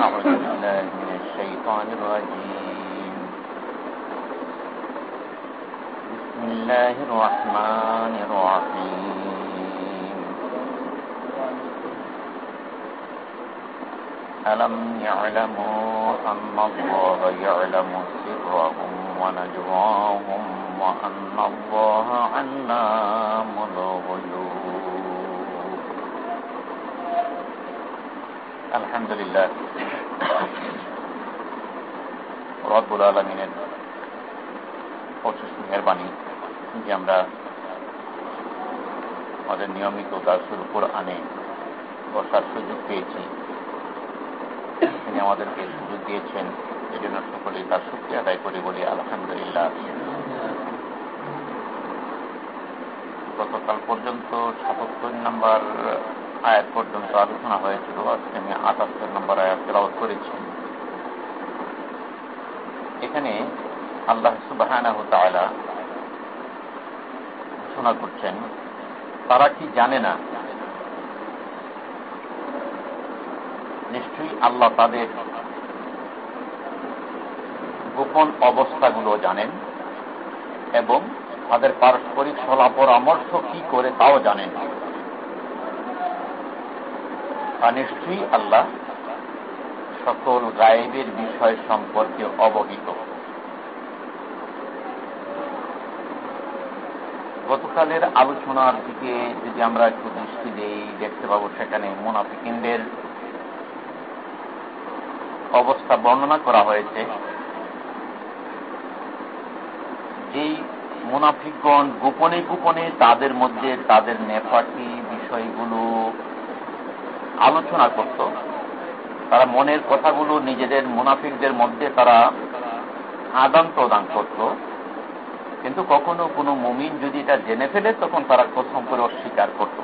أعوذ بالله من الشيطان الرجيم. بسم الله الرحمن الرحيم. ألم يعلموا أن الله يعلم سرهم ونجواهم وأن الله علام الغيوب؟ আলহামদুলিল্লাহ। রব্বুল আলমিনের প্রচুর মেহরবানি যে আমরা আমাদের নিয়মিত দার্সুল কোরআনে বসার সুযোগ পেয়েছি। তিনি আমাদেরকে সুযোগ দিয়েছেন, এজন্য সকলেই তার শক্তি আদায় করি বলি আলহামদুলিল্লাহ। গতকাল পর্যন্ত সাতাত্তর নাম্বার আয়াত পর্যন্ত আলোচনা হয়েছিল। আজকে আমি আটাত্তর নম্বর আয়াত তেলাওয়াত করেছি। এখানে আল্লাহ সুবাহ ঘোষণা করছেন, তারা কি জানে না? নিশ্চয়ই আল্লাহ তাদের গোপন অবস্থাগুলো জানেন এবং তাদের পারস্পরিক সলা পরামর্শ কি করে তাও জানেন। আর নিশ্চয়ই আল্লাহ সকল গায়েবের বিষয় সম্পর্কে অবহিত। গতকালের আলোচনার দিকে যদি আমরা একটু দৃষ্টি দিই, দেখতে পাবো সেখানে মুনাফিকিনদের অবস্থা বর্ণনা করা হয়েছে। যেই মুনাফিকগণ গোপনে গোপনে তাদের মধ্যে তাদের নেপাটি বিষয়গুলো আলোচনা করত। তারা মনের কথাগুলো নিজেদের মুনাফিকদের মধ্যে তারা আদান প্রদান করত। কিন্তু কখনো কোনো মুমিন যদি এটা জেনে ফেলে, তখন তারা প্রথম করে অস্বীকার করত।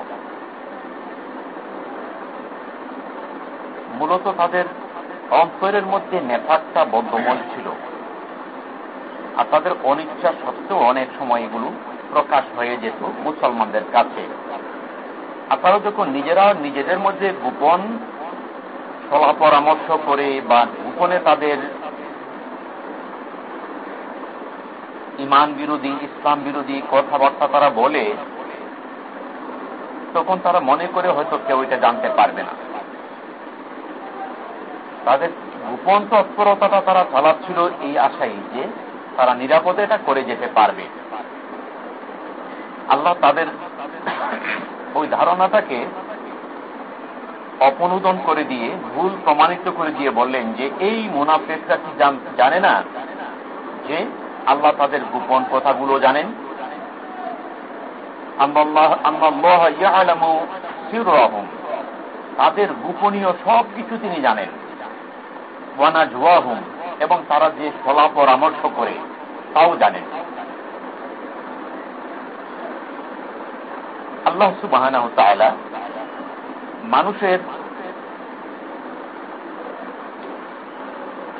মূলত তাদের অন্তরের মধ্যে নেফাকটা বদ্ধমল ছিল। আর তাদের অনিচ্ছা সত্ত্বেও অনেক সময় এগুলো প্রকাশ হয়ে যেত মুসলমানদের কাছে। আর তারা যখন নিজেরা নিজেদের মধ্যে গোপন সলা পরামর্শ করে বা গোপনে তাদের ইমান বিরোধী, ইসলাম বিরোধী কথাবার্তা তারা বলে, তখন তারা মনে করে হয়তো কেউ এটা জানতে পারবে না। তাদের গোপন তৎপরতাটা তারা চালাচ্ছিল এই আশাই যে তারা নিরাপদে এটা করে যেতে পারবে। আল্লাহ তাদের ওই ধারণাটাকে অপনোদন করে দিয়ে, ভুল প্রমাণিত করে দিয়ে বললেন যে এই মুনাফেকরা কি জানে না যে আল্লাহ তাদের গোপন কথাগুলো জানেন? তাদের গোপনীয় সব কিছু তিনি জানেন। ওয়ানা জুয়াহুম এবং তারা যে সলা পরামর্শ করে, তাও জানেন। আল্লাহ সুবাহ মানুষের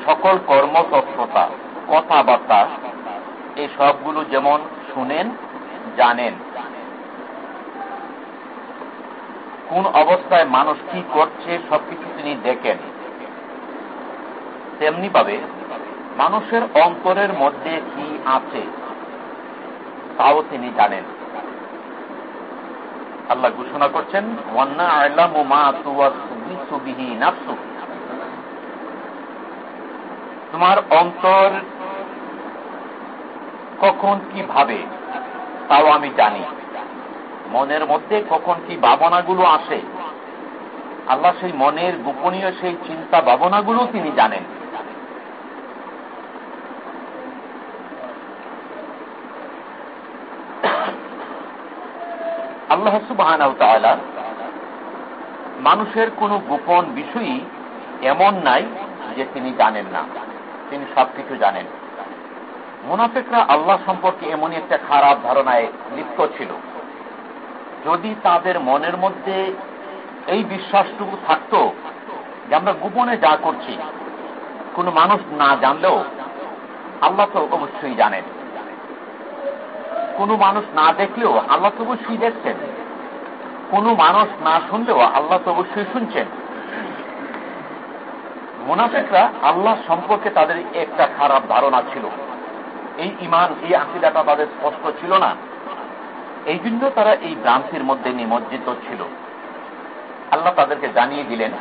সকল কর্মতৎপরতা কথাবার্তা, এই সবগুলো যেমন শুনেন, জানেন। কোন অবস্থায় মানুষ কি করছে, সবকিছু তিনি দেখেন। তেমনি ভাবে মানুষের অন্তরের মধ্যে কি আছে, তাও তিনি জানেন। আল্লাহ ঘোষণা করছেন তোমার অন্তর কখন কি ভাবে, তাও আমি জানি। মনের মধ্যে কখন কি ভাবনাগুলো আসে, আল্লাহ সেই মনের গোপনীয় সেই চিন্তা ভাবনাগুলো তিনি জানেন আল্লাহ সুবাহ মানুষের কোন গোপন বিষয়ই এমন নাই যে তিনি জানেন না। তিনি সবকিছু জানেন। মুনাফেকরা আল্লাহ সম্পর্কে এমনই একটা খারাপ ধারণায় লিপ্ত ছিল। যদি তাদের মনের মধ্যে এই বিশ্বাসটুকু থাকত যে আমরা গোপনে যা করছি, কোনো মানুষ না জানলেও আল্লাহ তো অবশ্যই জানেন। কোনো মানুষ না দেখলেও আল্লাহ তো অবশ্যই দেখছেন কোনো মানুষ না শুনলেও আল্লাহ তো অবশ্যই শুনছেন। মুনাফেকরা আল্লাহ সম্পর্কে তাদের একটা খারাপ ধারণা ছিল। এই ইমান এই আকিদাটা তাদের স্পষ্ট ছিল না। এই জন্য তারা এই ভ্রান্তির মধ্যে নিমজ্জিত ছিল। আল্লাহ তাদেরকে জানিয়ে দিলেন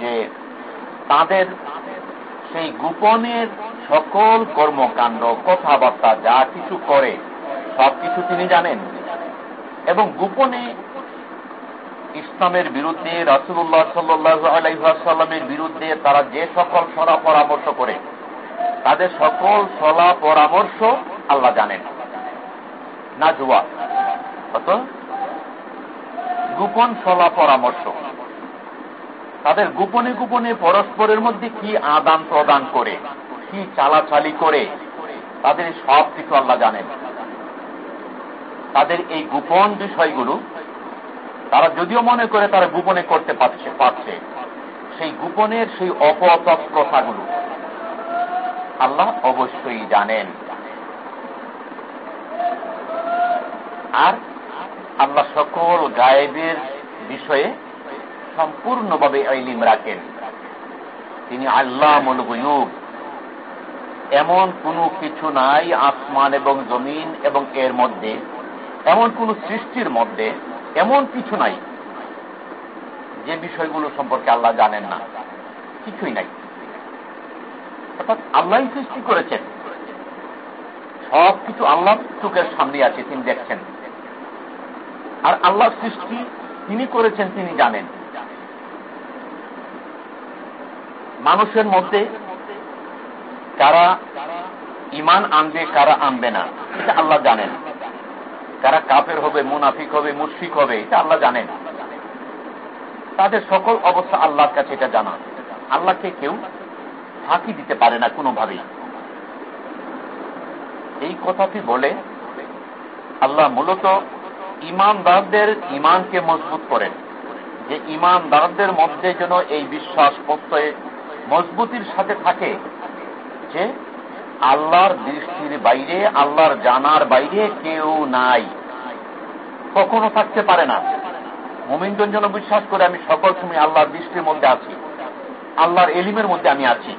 যে তাদের সেই গোপনের সকল কর্মকাণ্ড, কথাবার্তা, যা কিছু করে সব কিছু তিনি জানেন। এবং গোপনে ইসলামের বিরুদ্ধে রাসুল্লাহ সাল্লাইসাল্লামের বিরুদ্ধে তারা যে সকল সলা পরামর্শ করে, তাদের সকল সলা পরামর্শ আল্লাহ জানেন। না জুয়া কত গোপন সলা পরামর্শ। তাদের গোপনে গোপনে পরস্পরের মধ্যে কি আদান প্রদান করে, কি চালাচালি করে, তাদের সব কিছু আল্লাহ জানেন। তাদের এই গোপন বিষয়গুলো তারা যদিও মনে করে তারা গোপনে করতে পারছে পারছে, সেই গোপনের সেই অপতৎপ্রথাগুলো আল্লাহ অবশ্যই জানেন। আর আল্লাহ সকল গায়েবের বিষয়ে সম্পূর্ণভাবে আইলিম রাখেন। তিনি আল্লাহ মুলগুয়ুব এমন কোনো কিছু নাই, আসমান এবং জমিন এবং এর মধ্যে। এমন কোন সৃষ্টির মধ্যে এমন কিছু নাই যে বিষয়গুলো সম্পর্কে আল্লাহ জানেন না। কিছুই নাই। অর্থাৎ আল্লাহ সৃষ্টি করেছেন। সব কিছু আল্লাহ চোখের সামনে আছে, তিনি দেখছেন। আর আল্লাহ সৃষ্টি তিনি করেছেন, তিনি জানেন। মানুষের মধ্যে কারা ইমান আনবে, কারা আনবে না, এটা আল্লাহ জানেন। কারা কাপের হবে, মুনাফিক হবে মুশফিক হবে, এটা আল্লাহ জানেন। তাদের সকল অবস্থা আল্লাহর কাছে এটা জানা। আল্লাহকে কেউ ফাঁকি দিতে পারে না কোনোভাবেই। এই কথাটি বলে আল্লাহ মূলত ইমানদারদের ইমানকে মজবুত করেন। যে ইমানদারদের মধ্যে যেন এই বিশ্বাস প্রত্যয়ে মজবুতির সাথে থাকে, যে আল্লাহর দৃষ্টির বাইরে, আল্লাহর জানার বাইরে কেউ নাই। কখনো থাকতে পারে না। মোমিনজন যেন বিশ্বাস করে, আমি সকল সময় আল্লাহর দৃষ্টির মধ্যে আছি। আল্লাহর এলিমের মধ্যে আমি আছি।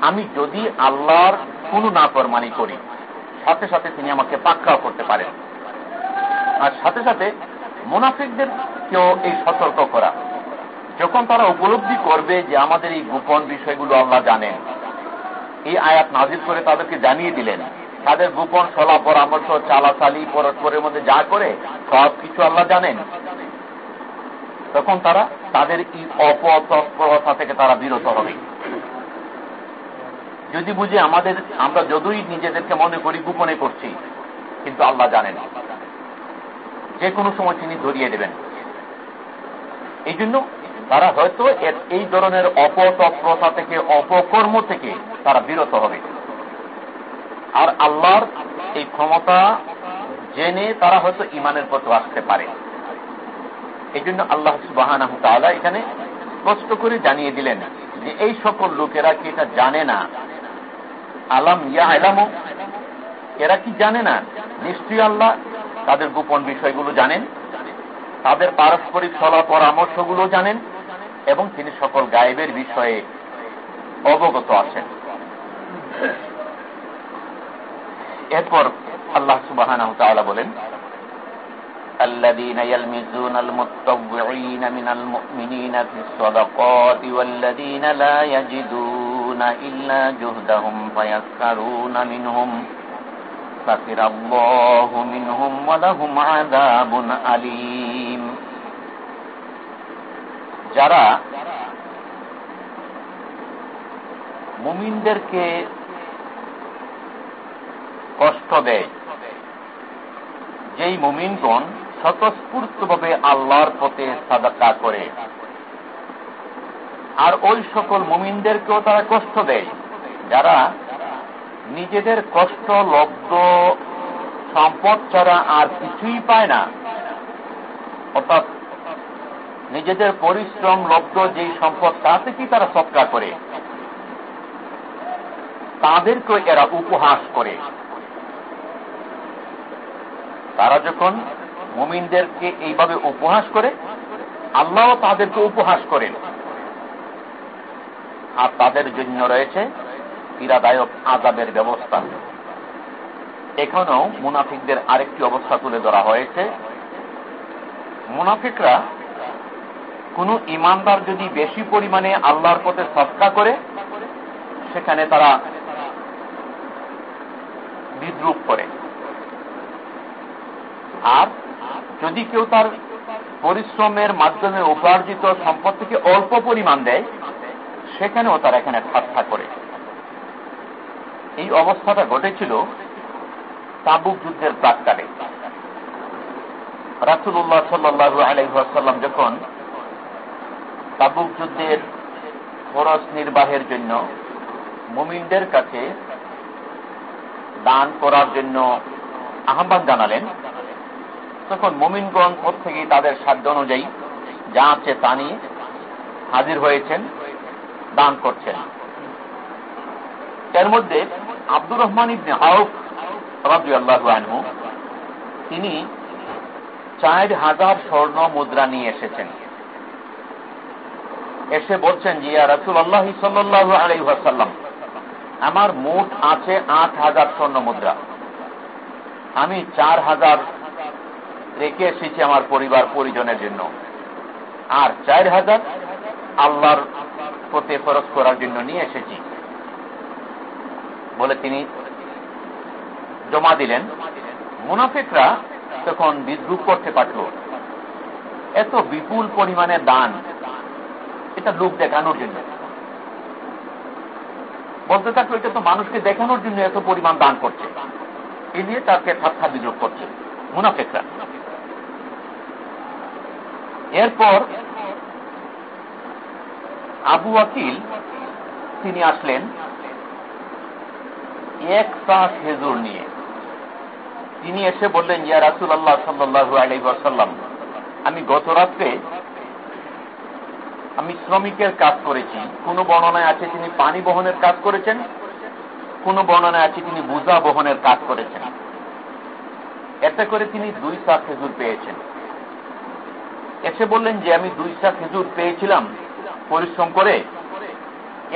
আমি যদি আল্লাহর কোনো নাফরমানি করি, সাথে সাথে তিনি আমাকে পাক্কাও করতে পারেন। আর সাথে সাথে মুনাফিকদের কেউ এই সতর্ক করা। যখন তারা উপলব্ধি করবে যে আমাদের এই গোপন বিষয়গুলো আল্লাহ জানেন এই আয়াত নাজির করে তাদেরকে জানিয়ে দিলেন, তাদের গোপন সলা, পরামর্শ, চালাচালি, পরস্পরের মধ্যে যা করে, সব কিছু আল্লাহ জানেন। তখন তারা তাদের এই অপতৎপরতা থেকে তারা বিরত হবে। যদি বুঝে আমাদের, আমরা যতই নিজেদেরকে মনে করি গোপনে করছি, কিন্তু আল্লাহ জানেন। যে কোনো সময় তিনি ধরিয়ে দেবেন। এই জন্য তারা হয়তো এই ধরনের অপতৎপরতা থেকে, অপকর্ম থেকে তারা বিরত হবে। আর আল্লাহর এই ক্ষমতা জেনে তারা হয়তো ইমানের পথে আসতে পারে। এই জন্য আল্লাহ সুবাহ এখানে স্পষ্ট করে জানিয়ে দিলেন যে এই সকল লোকেরা কি এটা জানে না? আলাম ইয়া আলামো এরা কি জানে না? নিশ্চয়ই আল্লাহ তাদের গোপন বিষয়গুলো জানেন, তাদের পারস্পরিক সলা পরামর্শগুলো জানেন এবং তিনি সকল গায়েবের বিষয়ে অবগত আছেন। এরপর আল্লাহ সুবাহ বলেন الذين يلمزون المتطوعين من المؤمنين في الصدقات والذين لا يجدون إلا جهدهم فيسخرون منهم سخر الله منهم ولهم عذاب أليم যারা মুমিনদেরকে কষ্ট দেয়। যেই মুমিনগণ স্বতঃস্ফূর্তভাবে আল্লাহর পথে সাদাকা করে, আর ওই সকল মুমিনদেরকেও তারা কষ্ট দেয়, যারা নিজেদের কষ্ট, লব্ধ, সম্পদ ছাড়া আর কিছুই পায় না। অর্থাৎ নিজেদের পরিশ্রম, লব্ধ যেই সম্পদ, তা থেকেই তারা সৎকার করে। তাদেরকে এরা উপহাস করে। তারা যখন মুমিনদেরকে এইভাবে উপহাস করে আল্লাহ তাদেরকে উপহাস করেন। আর তাদের জন্য রয়েছে পীড়াদায়ক আজাবের ব্যবস্থা। এখানেও মুনাফিকদের আরেকটি অবস্থা তুলে ধরা হয়েছে। মুনাফিকরা কোন ইমানদার যদি বেশি পরিমাণে আল্লাহর পথে সৎকা করে, সেখানে তারা বিদ্রুপ করে। আর যদি কেউ তার পরিশ্রমের মাধ্যমে উপার্জিত সম্পদ থেকে অল্প পরিমাণ দেয়, সেখানেও তারা এখানে ঠাট্টা করে। এই অবস্থাটা ঘটেছিল তাবুক যুদ্ধের প্রাককালে। রাসুল্লাহ সাল্লু আলাইসাল্লাম যখন তাবুক যুদ্ধের খরচ নির্বাহের জন্য মুমিনদের কাছে দান করার জন্য আহ্বান জানালেন তখন মুমিনগঞ্জ প্রত্যেকেই তাদের সাধ্য অনুযায়ী যা আছে তা নিয়ে হাজির হয়েছেন, দান করছেন। এর মধ্যে আব্দুর রহমান ইবনে আউফ রাজু আনহু, তিনি চার হাজার স্বর্ণ মুদ্রা নিয়ে এসেছেন। এসে বলছেন যে রাসুল আল্লাহ সাল্লু আলাইসাল্লাম আমার মোট আছে আট হাজার স্বর্ণ মুদ্রা। আমি চার হাজার রেখে এসেছি আমার পরিবার পরিজনের জন্য। আর চার হাজার আল্লাহর প্রতি খরচ করার জন্য নিয়ে এসেছি। বলে তিনি জমা দিলেন। মুনাফিকরা তখন বিদ্রুপ করতে পারল। এত বিপুল পরিমাণে দান, এটা লোক দেখানোর জন্য। বলতে থাকল, এটা তো মানুষকে দেখানোর জন্য এত পরিমাণ দান করছে। এ নিয়ে তাকে ঠাট্টা বিদ্রুপ করছে মুনাফেকরা। এরপর আবু আকিল তিনি আসলেন এক চাষ হেজুর নিয়ে। তিনি এসে বললেন, ইয়া রাসুল আল্লাহ সাল্লু আলাইসাল্লাম আমি গত রাত্রে আমি শ্রমিকের কাজ করেছি। কোন বর্ণনায় আছে তিনি পানি বহনের কাজ করেছেন? কোন বর্ণনায় আছে তিনি বুঝা বহনের কাজ করেছেন? এতে করে তিনি দুই চা খেজুর পেয়েছেন। এসে বললেন যে, আমি দুই চা খেজুর পেয়েছিলাম পরিশ্রম করে।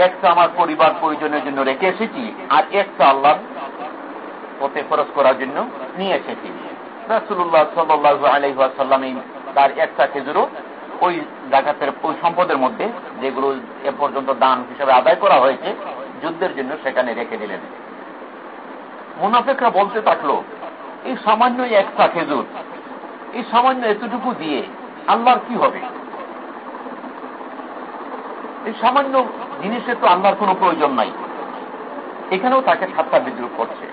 একটা আমার পরিবার পরিজনের জন্য রেখে এসেছি আর একটা আল্লাহ পথে খরচ করার জন্য নিয়ে এসেছি। রাসুল্লাহ সাল্লু আলহাসাল্লাম তার একটা খেজুরও ওই ডাকাতের ওই সম্পদের মধ্যে যেগুলো এ পর্যন্ত দান হিসাবে আদায় করা হয়েছে, যুদ্ধের জন্য সেখানে রেখে দিলেন। মুনাফেকরা বলতে থাকল, এই সামান্য একটা খেজুর, এই সামান্য এতটুকু দিয়ে আল্লাহর কি হবে? এই সামান্য জিনিসের তো আল্লাহর কোনো প্রয়োজন নাই। এখানেও তাকে ঠাট্টা বিদ্রুপ করছে।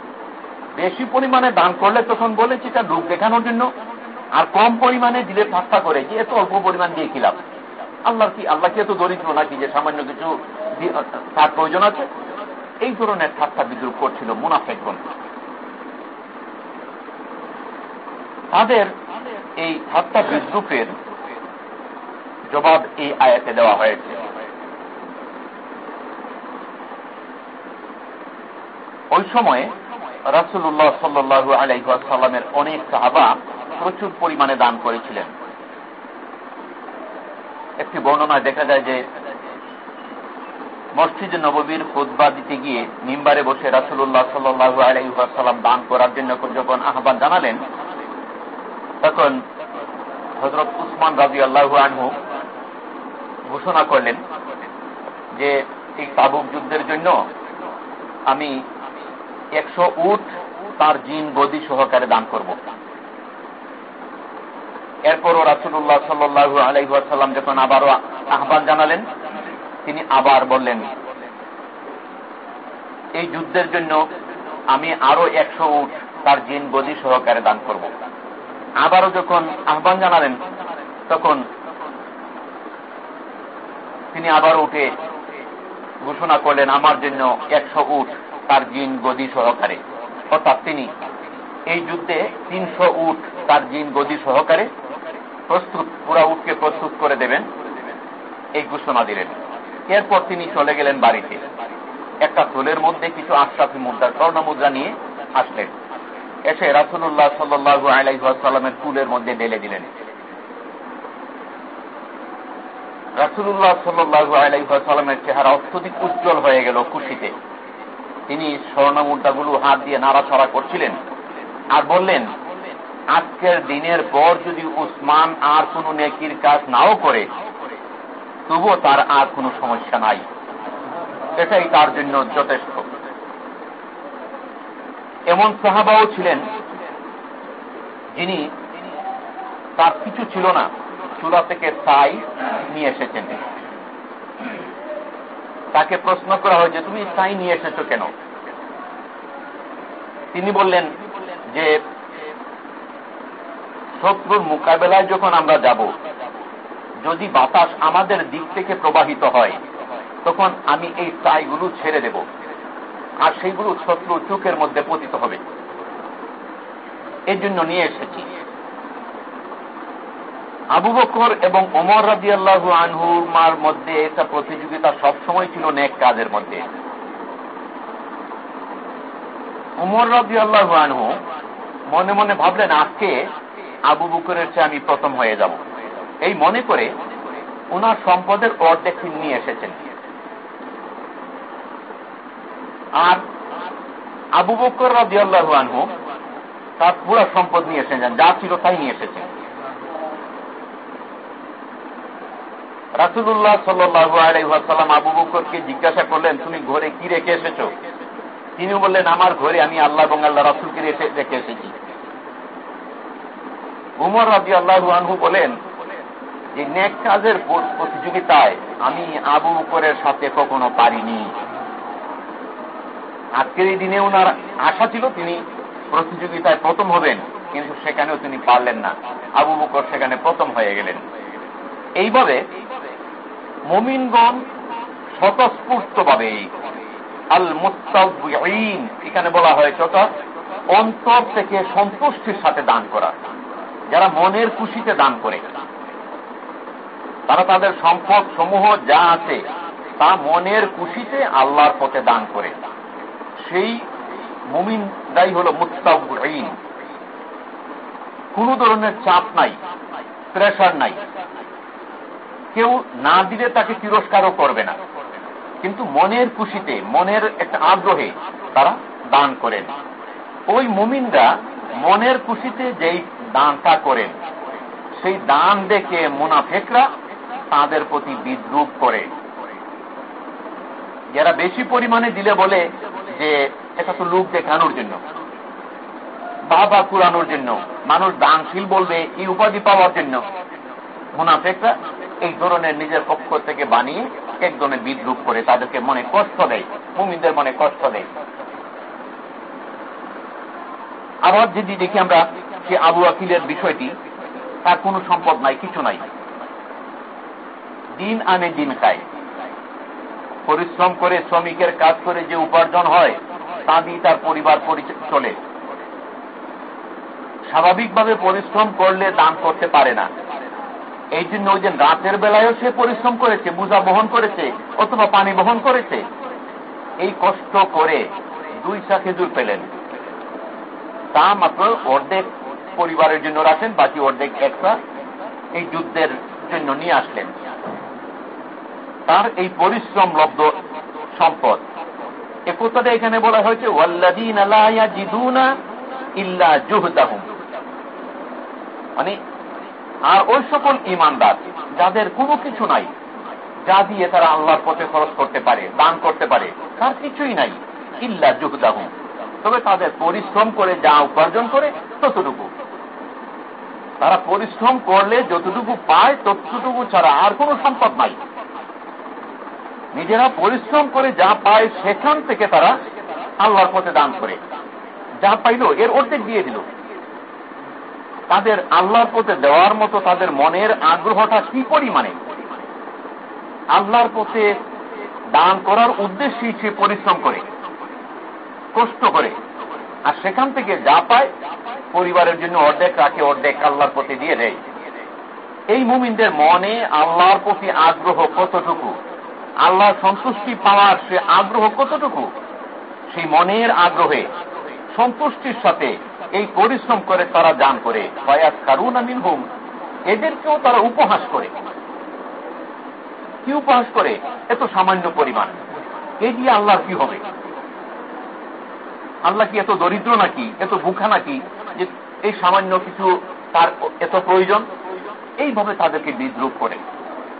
বেশি পরিমাণে দান করলে তখন বলেছি এটা লোক দেখানোর জন্য, আর কম পরিমাণে দিলে ঠাট্টা করে যে এত অল্প পরিমাণ দিয়ে খিলাম আল্লাহ কি আল্লাহ কি এত দরিদ্র নাকি যে সামান্য কিছু তার প্রয়োজন আছে? এই ধরনের ঠাট্টা বিদ্রুপ করছিল মুনাফেকগণ। তাদের এই ঠাট্টা বিদ্রুপের জবাব এই আয়াতে দেওয়া হয়েছে। ওই সময়ে রাসুল্লাহ সাল্লু আলাইসাল্লামের অনেক সাহাবা প্রচুর পরিমাণে দান করেছিলেন। একটি বর্ণনায় দেখা যায় যে মসজিদে নববীর খুদ্া দিতে গিয়ে মিম্বারে বসে রাসুল্লাহ সাল্লু আলাইসাল্লাম দান করার জন্য যখন আহ্বান জানালেন তখন হজরত উসমান রাজি আল্লাহ আনহু ঘোষণা করলেন যে এই তাবুক যুদ্ধের জন্য আমি একশো উট তার জিন গদি সহকারে দান করব। এরপরও রাসুল্লাহ সাল্লু আলাইসাল্লাম যখন আবারও আহ্বান জানালেন, তিনি আবার বললেন, এই যুদ্ধের জন্য আমি আরও একশো উঠ তার জিন গদি সহকারে দান করব। আবারও যখন আহ্বান জানালেন, তখন তিনি আবার উঠে ঘোষণা করলেন, আমার জন্য একশো উঠ তার জিন গদি সহকারে। অর্থাৎ তিনি এই যুদ্ধে তিনশো উঠ তার জিন গদি সহকারে প্রস্তুত, পুরা উঠকে প্রস্তুত করে দেবেন, এই ঘোষণা দিলেন। এরপর তিনি চলে গেলেন বাড়িতে। একটা থলের মধ্যে কিছু আশরাফি মুদ্রা স্বর্ণ মুদ্রা নিয়ে আসলেন। এসে রাসুল্লাহ সাল্লু আলাইসাল্লামের ফুলের মধ্যে ঢেলে দিলেন। রাসুল্লাহ সাল্লু আলাইসাল্লামের চেহারা অত্যধিক উজ্জ্বল হয়ে গেল খুশিতে। তিনি স্বর্ণমুদ্রাগুলো হাত দিয়ে নাড়াছড়া করছিলেন আর বললেন, আজকের দিনের পর যদি উসমান আর কোন নেকির কাজ নাও করে, তবুও তার আর কোনো সমস্যা নাই। এটাই তার জন্য যথেষ্ট। এমন সাহাবাও ছিলেন যিনি তার কিছু ছিল না। চূড়া থেকে তাই নিয়ে এসেছেন। তাকে প্রশ্ন করা হয়েছে তুমি তাই নিয়ে এসেছ কেন? তিনি বললেন যে, শত্রুর মোকাবেলায় যখন আমরা যাব, যদি বাতাস আমাদের দিক থেকে প্রবাহিত হয়, তখন আমি এই ছাইগুলো ছেড়ে দেব। আর সেইগুলো শত্রু চোখের মধ্যে পতিত হবে। এর জন্য নিয়ে এসেছি। আবু বকর এবং অমর রাজি আল্লাহ আনহুমার মধ্যে একটা প্রতিযোগিতা সবসময় ছিল নেক কাজের মধ্যে। উমর রাজি আল্লাহ আনহু মনে মনে ভাবলেন, আজকে আবু বকরের চেয়ে আমি প্রথম হয়ে যাব। এই মনে করে ওনার সম্পদের অর্ধেক নিয়ে এসেছেন। আর আবু বকর রাজি আল্লাহ আনহু তার পুরা সম্পদ নিয়ে এসেছেন, যা ছিল তাই নিয়ে এসেছেন। রাসুল্লাহ সাল্লাম আবু বকরকে জিজ্ঞাসা করলেন, তুমি ঘরে কি রেখে এসেছ? তিনি বললেন, আমার ঘরে আমি আল্লাহ এবং আল্লাহ রাসুলকে রেখে এসেছি। উমর রাজি আল্লাহ আনহু বলেন যে নেক কাজের প্রতিযোগিতায় আমি আবু বকরের সাথে কখনো পারিনি। আজকের এই দিনে ওনার আশা ছিল তিনি প্রতিযোগিতায় প্রথম হবেন, কিন্তু সেখানেও তিনি পারলেন না। আবু বকর সেখানে প্রথম হয়ে গেলেন। এইভাবে মমিনগণ স্বতঃস্ফূর্ত ভাবে আল মুস্তাউন এখানে বলা হয়েছে অর্থাৎ অন্তর থেকে সন্তুষ্টির সাথে দান করা, যারা মনের খুশিতে দান করে। তারা তাদের সম্পদ সমূহ যা আছে তা মনের খুশিতে আল্লাহর পথে দান করে। সেই মুমিনরাই হল মুস্তাউন কোন ধরনের চাপ নাই প্রেশার নাই। কেউ না দিলে তাকে তিরস্কারও করবে না। কিন্তু মনের খুশিতে, মনের একটা আগ্রহে তারা দান করেন। ওই মুমিনরা মনের খুশিতে যেই দানটা করেন, সেই দান দেখে মুনাফেকরা তাদের প্রতি বিদ্রুপ করে। যারা বেশি পরিমাণে দিলে বলে যে এটা তো লোক দেখানোর জন্য। বাবা কুরানোর জন্য। মানুষ দানশীল বলবে, এই উপাধি পাওয়ার জন্য। মুনাফেকরা এই ধরনের নিজের পক্ষ থেকে বানিয়ে এক ধরনের বিদ্রুপ করে তাদেরকে মনে কষ্ট দেয়, মুমিনদের মনে কষ্ট দেয়। আবার যদি দেখি আমরা সে আবু আকিলের বিষয়টি, তার কোনো সম্পদ নাই, কিছু নাই। দিন আনে দিন খায়। পরিশ্রম করে শ্রমিকের কাজ করে যে উপার্জন হয়, তা দিয়ে তার পরিবার চলে। স্বাভাবিকভাবে পরিশ্রম করলে দান করতে পারে না। এই জন্য ওই যে রাতের বেলায়ও সে পরিশ্রম করেছে বুঝা বহন করেছে, অথবা পানি বহন করেছে। এই কষ্ট করে দুই খেজুর পেলেন। তা মাত্র অর্ধেক পরিবারের জন্য রাখেন, বাকি অর্ধেক একটা এই যুদ্ধের জন্য নিয়ে আসলেন। তার এই পরিশ্রম লব্ধ সম্পদ। এ কথাটা এখানে বলা হয়েছে মানে আর ওই সকল ইমানদার যাদের কোনো কিছু নাই, যা দিয়ে তারা আল্লাহর পথে খরচ করতে পারে, দান করতে পারে, তার কিছুই নাই, ইল্লা জুহদাহ তবে তাদের পরিশ্রম করে যা উপার্জন করে, ততটুকু। তারা পরিশ্রম করলে যতটুকু পায়, ততটুকু ছাড়া আর কোনো সম্পদ নাই। নিজেরা পরিশ্রম করে যা পায় সেখান থেকে তারা আল্লাহর পথে দান করে। যা পাইল, এর অর্ধেক দিয়ে দিল। তাদের আল্লাহর পথে দেওয়ার মতো তাদের মনের আগ্রহটা কি পরিমাণে? আল্লাহর পথে দান করার উদ্দেশ্যেই সে পরিশ্রম করে, কষ্ট করে। আর সেখান থেকে যা পায়, পরিবারের জন্য অর্ধেক রাখে, অর্ধেক আল্লাহর পথে দিয়ে দেয়। এই মুমিনদের মনে আল্লাহর প্রতি আগ্রহ কতটুকু? আল্লাহ সন্তুষ্টি পাওয়ার সে আগ্রহ কতটুকু? সেই মনের আগ্রহে, সন্তুষ্টির সাথে এই পরিশ্রম করে তারা দান করে। ফয়াজ কারুন আমিন হুম এদেরকেও তারা উপহাস করে। কি উপহাস করে? এত সামান্য পরিমাণ। এই দিয়ে আল্লাহর কি হবে? আল্লাহ কি এত দরিদ্র নাকি? এত ভুখা নাকি? যে এই সামান্য কিছু তার এত প্রয়োজন? এইভাবে তাদেরকে বিদ্রুপ করে।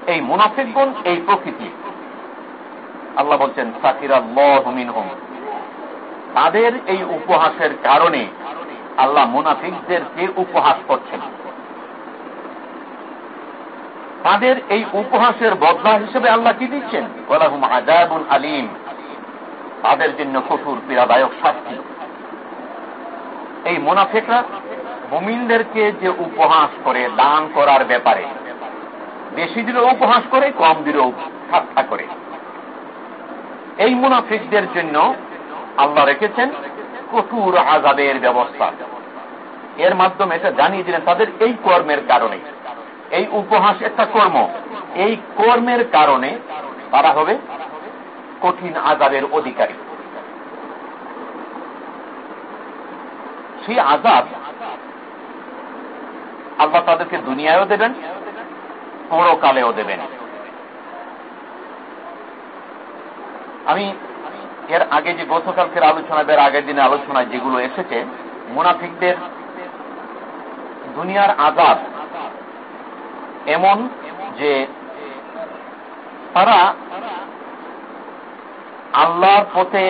এই মুনাফিকগণ, এই প্রকৃতি। আল্লাহ বলছেন সাকিরা তাদের এই উপহাসের কারণে আল্লাহ মুনাফিকদেরকে উপহাস করছেন, তাদের এই উপহাসের বদলা হিসেবে আল্লাহ কি দিচ্ছেন? ওলাহুম আজাবুল আলিম। তাদের জন্য কঠোর, পীড়াদায়ক শাস্তি। এই মোনাফেকরা মুমিনদেরকে যে উপহাস করে, দান করার ব্যাপারে, বেশি দিলেও উপহাস করে, কম দিলেও ঠাট্টা করে। এই মুনাফিকদের জন্য আল্লাহ রেখেছেন কঠোর আজাদের ব্যবস্থা। এর মাধ্যমে এটা জানিয়ে দিলেন তাদের এই কর্মের কারণে। এই উপহাস একটা কর্ম। এই কর্মের কারণে তারা হবে কঠিন আজাবের অধিকারী। সেই আজাব আল্লাহ তাদেরকে দুনিয়ায়ও দেবেন, পরকালেও দেবেন। আমি এর আগে যে গতকালকের আলোচনা এর আগের দিনে আলোচনায় যেগুলো এসেছে, মুনাফিকদের দুনিয়ার আজাদ এমন যে তারা আল্লাহর পথে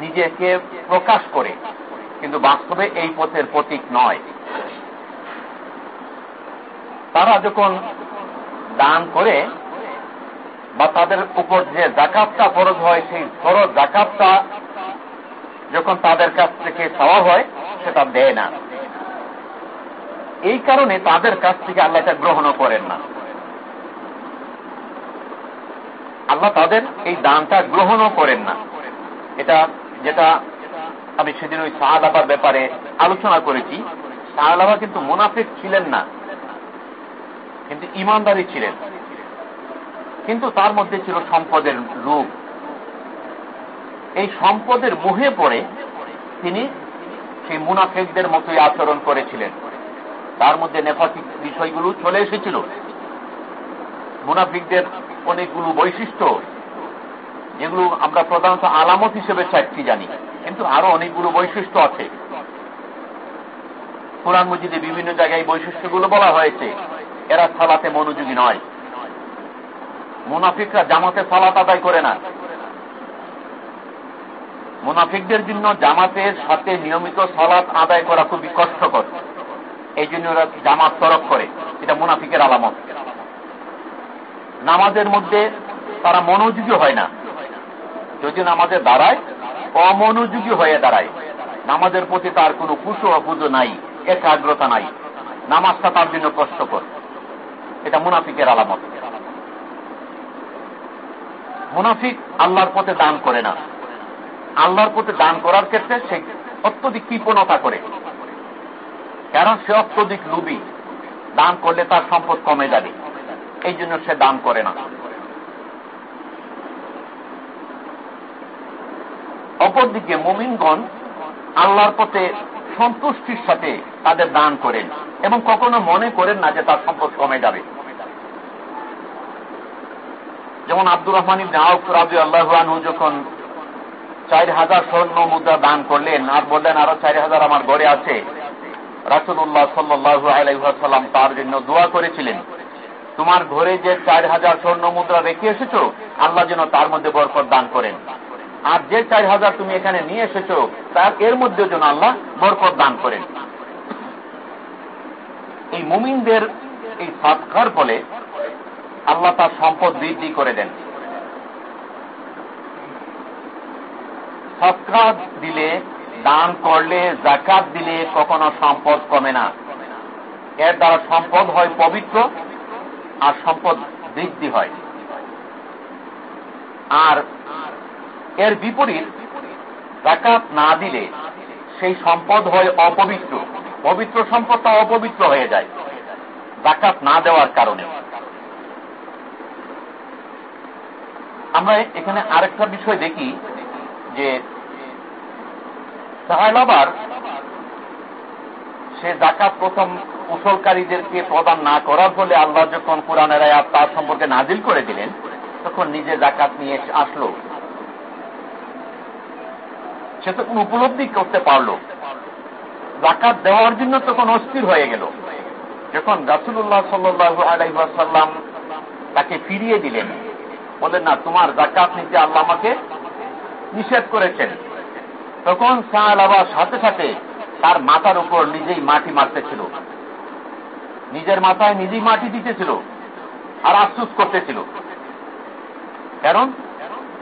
নিজেকে প্রকাশ করে, কিন্তু বাস্তবে এই পথের প্রতীক নয়। তারা যখন দান করে বা তাদের উপর যে জাকাতটা ফরজ হয়, সেই ফরজ জাকাতটা যখন তাদের কাছ থেকে চাওয়া হয়, সেটা দেয় না। এই কারণে তাদের কাছ থেকে আল্লাহ এটা গ্রহণও করেন না। আল্লাহ তাদের এই দানটা গ্রহণও করেন না। এটা যেটা আমি সেদিন ওই শাহাদাবার ব্যাপারে আলোচনা করেছি। শাহাদাবা কিন্তু মুনাফিক ছিলেন না, কিন্তু ইমানদারি ছিলেন। কিন্তু তার মধ্যে ছিল সম্পদের রূপ। এই সম্পদের মুহে পড়ে তিনি সেই মুনাফেকদের মতোই আচরণ করেছিলেন। তার মধ্যে নেফাতিক বিষয়গুলো চলে এসেছিল। মুনাফিকদের অনেকগুলো বৈশিষ্ট্য, যেগুলো আমরা প্রধানত আলামত হিসেবে চারটি জানি, কিন্তু আরও অনেকগুলো বৈশিষ্ট্য আছে। কোরআন মজিদে বিভিন্ন জায়গায় বৈশিষ্ট্যগুলো বলা হয়েছে, এরা সালাতে মনোযোগী নয়। মুনাফিকরা জামাতে সালাত আদায় করে না। মুনাফিকদের জন্য জামাতের সাথে নিয়মিত সালাত আদায় করা খুবই কষ্টকর। এই জন্য ওরা জামাত তরফ করে। এটা মুনাফিকের আলামত। নামাজের মধ্যে তারা মনোযোগী হয় না। যদি নামাজের দাঁড়ায়, অমনোযোগী হয়ে দাঁড়ায়। নামাজের প্রতি তার কোনো কুশো পুজো নাই, একাগ্রতা নাই। নামাজটা তার জন্য কষ্টকর। এটা মুনাফিকের আলামত। মুনাফিক আল্লাহর পথে দান করে না। আল্লাহর পথে দান করার ক্ষেত্রে সে অত্যধিক কৃপণতা করে। কারণ সে অত্যধিক লুবি দান করলে তার সম্পদ কমে যাবে। এই জন্য সে দান করে না। অপরদিকে মুমিনগণ আল্লাহর পথে সন্তুষ্টির সাথে তাদের দান করেন এবং কখনো মনে করেন না যে তার সম্পদ কমে যাবে। যেমন আব্দুর রহমান রাজু আল্লাহানহু যখন চার হাজার স্বর্ণ মুদ্রা দান করলেন, আর বললেন, আরও চার হাজার আমার গড়ে আছে। রাসুল্লাহ সাল্লু আলাইসাল্লাম তার জন্য দোয়া করেছিলেন, তোমার ঘরে যে চার হাজার স্বর্ণ মুদ্রা রেখে এসেছ, আল্লাহ যেন তার মধ্যে বরকত দান করেন। আর যে চার হাজার তুমি এখানে নিয়ে এসেছ, তার এর মধ্যে যেন আল্লাহ বরকত দান করেন। এই মুমিনদের এই সৎকার ফলে আল্লাহ তার সম্পদ বৃদ্ধি করে দেন। সৎকার দিলে, দান করলে, জাকাত দিলে কখনো সম্পদ কমে না। এর দ্বারা সম্পদ হয় পবিত্র আর সম্পদ বৃদ্ধি হয়। আর এর বিপরীত, জাকাত না দিলে সেই সম্পদ হয় অপবিত্র। পবিত্র সম্পদটা অপবিত্র হয়ে যায়। জাকাত না দেওয়ার কারণে। আমরা এখানে আরেকটা বিষয় দেখি যে সাহালাবার সে জাকাত প্রথম কুশলকারীদেরকে প্রদান না করার ফলে আল্লাহ যখন কোরআনের আয়াত তার সম্পর্কে নাজিল করে দিলেন, তখন নিজে জাকাত নিয়ে আসলো। সে তখন উপলব্ধি করতে পারল। জাকাত দেওয়ার জন্য তখন অস্থির হয়ে গেল। যখন রাসুল্লাহ সাল্লু আলাইসাল্লাম তাকে ফিরিয়ে দিলেন বলেন না, তোমার জাকাত নিতে আল্লাহ আমাকে নিষেধ করেছেন। তখন সাল আবার সাথে সাথে তার মাথার উপর নিজেই মাটি মারতেছিল। নিজের মাথায় নিজেই মাটি দিতেছিল আর আফসুস করতেছিল। কারণ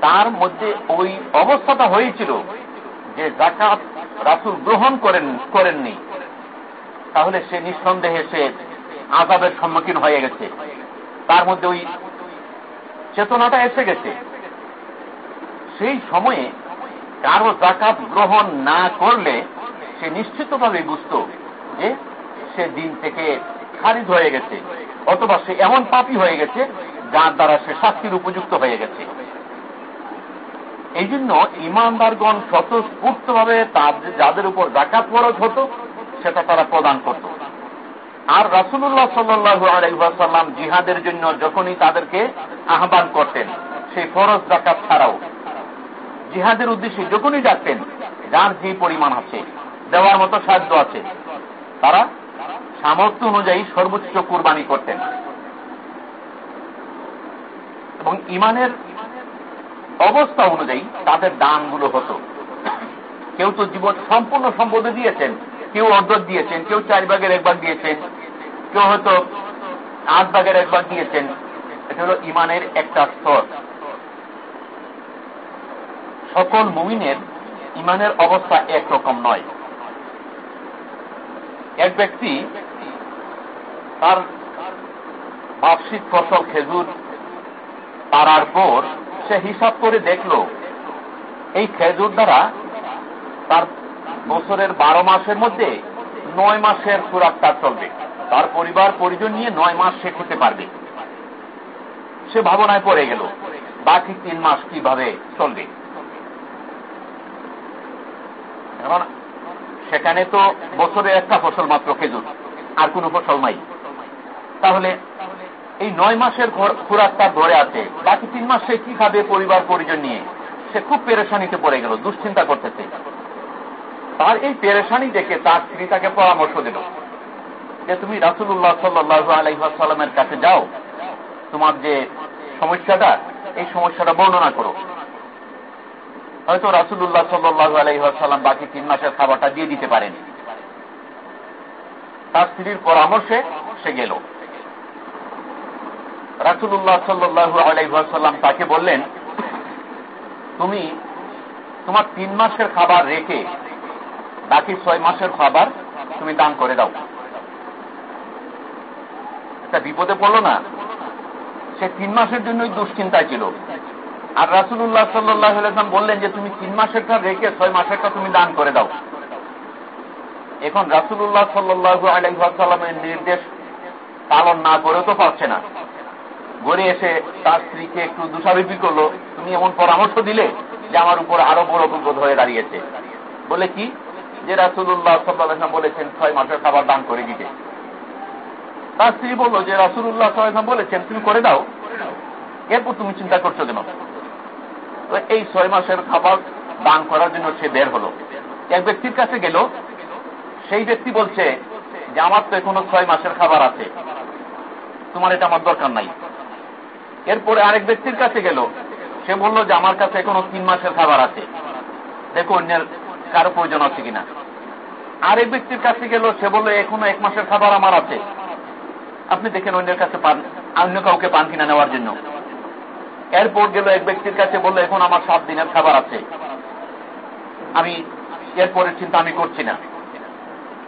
তার মধ্যে ওই অবস্থাটা হয়েছিল যে জাকাত রাসুল গ্রহণ করেন, করেননি। তাহলে সে নিঃসন্দেহে সে আজাবের সম্মুখীন হয়ে গেছে। তার মধ্যে ওই চেতনাটা এসে গেছে। সেই সময়ে কারও জাকাত গ্রহণ না করলে সে নিশ্চিতভাবে বুঝত যে সে দিন থেকে খারিজ হয়ে গেছে, অথবা সে এমন পাপি হয়ে গেছে যার দ্বারা সে শাস্তির উপযুক্ত হয়ে গেছে। এই জন্য ইমানদারগণ স্বতঃস্ফূর্তভাবে যাদের উপর জাকাত ফরজ হতো, সেটা তারা প্রদান করত। আর রাসুল্লাহ সাল্লু আলাইসাল্লাম জিহাদের জন্য যখনই তাদেরকে আহ্বান করতেন, সেই ফরজ জাকাত ছাড়াও জিহাদের উদ্দেশ্যে যখনই ডাকতেন, যার যে পরিমাণ আছে, দেওয়ার মতো সাহায্য আছে, তারা সামর্থ্য অনুযায়ী সর্বোচ্চ কুরবানি করতেন। এবং ইমানের অবস্থা অনুযায়ী তাদের দানগুলো হতো। কেউ তো জীবন সম্পূর্ণ সম্পদে দিয়েছেন, কেউ অর্ধক দিয়েছেন, কেউ চার ভাগের এক ভাগ দিয়েছেন। কেউ হয়তো আট ভাগের এক ভাগ দিয়েছেন এটা হল ইমানের একটা স্তর। সকল মুমিনের ইমানের অবস্থা একরকম নয়। এক ব্যক্তি তার বার্ষিক ফসল খেজুর পাড়ার পর সে হিসাব করে দেখল, এই খেজুর দ্বারা তার বছরের বারো মাসের মধ্যে নয় মাসের সুরাক্তার চলবে। তার পরিবার পরিজন নিয়ে নয় মাস সে খেতে পারবে। সে ভাবনায় পড়ে গেল, বাকি তিন মাস কীভাবে চলবে? সেখানে তো বছরে একটা ফসল মাত্র খেজুর, আর কোন ফসল নাই। তাহলে এই নয় মাসের খোরাক তার ধরে আছে, বাকি তিন মাস সে কি খাবে পরিবার পরিজন নিয়ে? সে খুব পেরেশানিতে পড়ে গেল, দুশ্চিন্তা করতেছে। তার এই পেরেশানি দেখে তার স্ত্রী তাকে পরামর্শ দিল। যে তুমি রাসুল্লাহ সাল্লু আলাইসাল্লামের কাছে যাও, তোমার যে সমস্যাটা, এই সমস্যাটা বর্ণনা করো। হয়তো রাসুল্লাহ সাল্লু আলাইসাল্লাম বাকি তিন মাসের খাবারটা দিয়ে দিতে পারেন। তার স্ত্রীর পরামর্শে সে গেল। রাসুল্লাহ সাল্লু আলাইসাল্লাম তাকে বললেন, তুমি তোমার তিন মাসের খাবার রেখে বাকি ছয় মাসের খাবার তুমি দান করে দাও। একটা বিপদে পড়ল না। সে তিন মাসের জন্যই দুশ্চিন্তায় ছিল। আর রাসুল্লাহ সাল্লাম বললেন যে, তুমি তিন মাসেরটা রেখে ছয় মাসেরটা তুমি দান করে দাও। এখন রাসুল্লাহ সাল্লু আলাইসাল্লামের নির্দেশ পালন না করেও তো পারছে না। ঘরে এসে তার স্ত্রীকে একটু দুষারোপি করল, তুমি এমন পরামর্শ দিলে যে আমার উপর আরও বড় বিপদ হয়ে দাঁড়িয়েছে। বলে কি? যে রাসুল্লাহ সাল্লাহ বলেছেন, ছয় মাসের খাবার দান করে দিতে। তার স্ত্রী বলল যে রাসুল্লাহ সাল্লাম বলেছেন, তুমি করে দাও। এরপর তুমি চিন্তা করছ কেন? এই ছয় মাসের খাবার দান করার জন্য সে বের হলো। এক ব্যক্তির কাছে গেল। সেই ব্যক্তি বলছে যে, আমার তো এখনও ছয় মাসের খাবার আছে। তোমার এটা আমার দরকার নাই। এরপরে আরেক ব্যক্তির কাছে গেল। সে বলল যে, আমার কাছে এখনও তিন মাসের খাবার আছে। দেখো, অন্যের কারও প্রয়োজন আছে কিনা? আরেক ব্যক্তির কাছে গেল। সে বলল, এখনও এক মাসের খাবার আমার আছে। আপনি দেখেন অন্যের কাছে পান, অন্য কাউকে পান কিনা নেওয়ার জন্য। এরপর গেল, এক ব্যক্তির কাছে বলল, এখন আমার সাত দিনের খাবার আছে। আমি এরপরের চিন্তা আমি করছি না।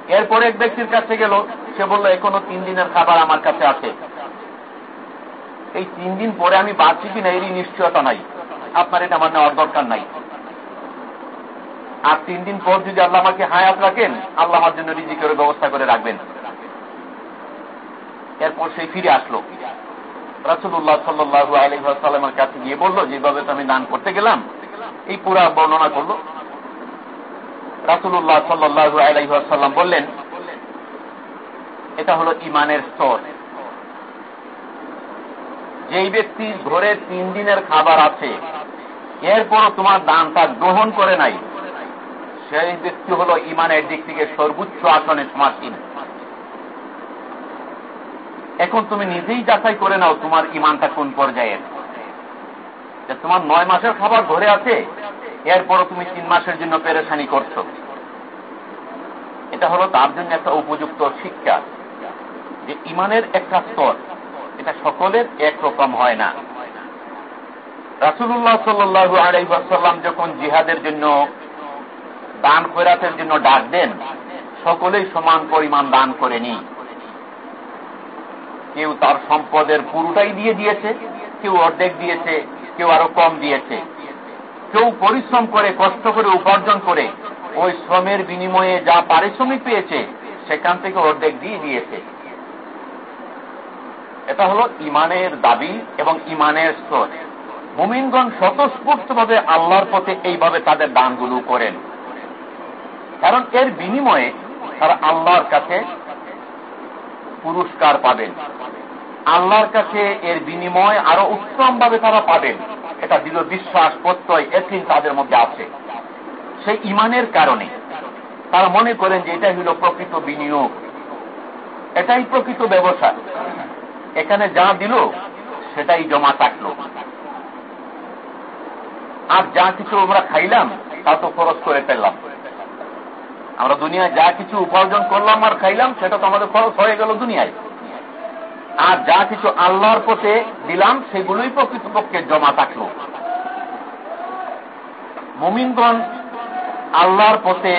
এরপরে এক ব্যক্তির কাছে গেল, সে বলল, এখনও তিন দিনের খাবার আমার কাছে আছে। এই তিন দিন পরে আমি বাঁচি কিনা, এরই নিশ্চয়তা নাই। আপনার এটা আমার নেওয়ার দরকার নাই। আর তিন দিন পর যদি আল্লাহ আমাকে হায়াত রাখেন, আল্লাহ আমার জন্য রিজিকের ব্যবস্থা করে রাখবেন। এরপর সেই ফিরে আসলো। রাসুল্লাহ সাল্লু আলহামের কাছে গিয়ে বলল, যেভাবে আমি দান করতে গেলাম, এই পুরা বর্ণনা করল। রাসুল্লাহ সাল্লু আলহাম বললেন, এটা হলো ইমানের স্তর। যেই ব্যক্তির ঘরে তিন দিনের খাবার আছে এরপর তোমার দান দানটা গ্রহণ করে নাই। সেই ব্যক্তি হলো ইমানের দিক থেকে সর্বোচ্চ আসনে সমাসীন এখন তুমি নিজেই যাচাই করে নাও তোমার ইমানটা কোন পর্যায়ের তোমার নয় মাসের খাবার ঘরে আছে, এরপরও তুমি তিন মাসের জন্য পেরেশানি করছ। এটা হলো তার জন্য একটা উপযুক্ত শিক্ষা, যে ইমানের একটা স্তর, এটা সকলের একরকম হয় না। রাসুল্লাহ সাল্লু আলাইসাল্লাম যখন জিহাদের জন্য, দান খৈরাতের জন্য ডাক দেন, সকলেই সমান পরিমাণ দান করেনি কেউ তার সম্পদের পুরোটাই দিয়ে দিয়েছে, কেউ অর্ধেক দিয়েছে, কেউ আরও কম দিয়েছে। কেউ পরিশ্রম করে, কষ্ট করে, উপার্জন করে, ওই শ্রমের বিনিময়ে যা পারিশ্রমিক পেয়েছে, সেখান থেকে অর্ধেক দিয়ে দিয়েছে। এটা হলো ইমানের দাবি এবং ইমানের স্তর মুমিনগণ স্বতঃস্ফূর্ত ভাবে আল্লাহর পথে এইভাবে তাদের দানগুলো করেন। কারণ এর বিনিময়ে তারা আল্লাহর কাছে পুরস্কার পাবেন। আল্লাহর কাছে এর বিনিময় আরও উত্তম ভাবে তারা পাবেন। এটা দৃঢ় বিশ্বাস প্রত্যয় এথিন তাদের মধ্যে আছে। সেই ইমানের কারণে তারা মনে করেন যে এটাই হল প্রকৃত বিনিয়োগ। এটাই প্রকৃত ব্যবসা। এখানে যা দিল, সেটাই জমা থাকল। আর যা কিছু আমরা খাইলাম, তা তো খরচ করে ফেললাম। আমরা দুনিয়ায় যা কিছু উপার্জন করলাম আর খাইলাম, সেটা তো আমাদের খরচ হয়ে গেল দুনিয়ায়। আর যা কিছু আল্লাহর পথে দিলাম, সেগুলোই প্রকৃতপক্ষে জমা থাকল। মুমিনগণ আল্লাহর পথে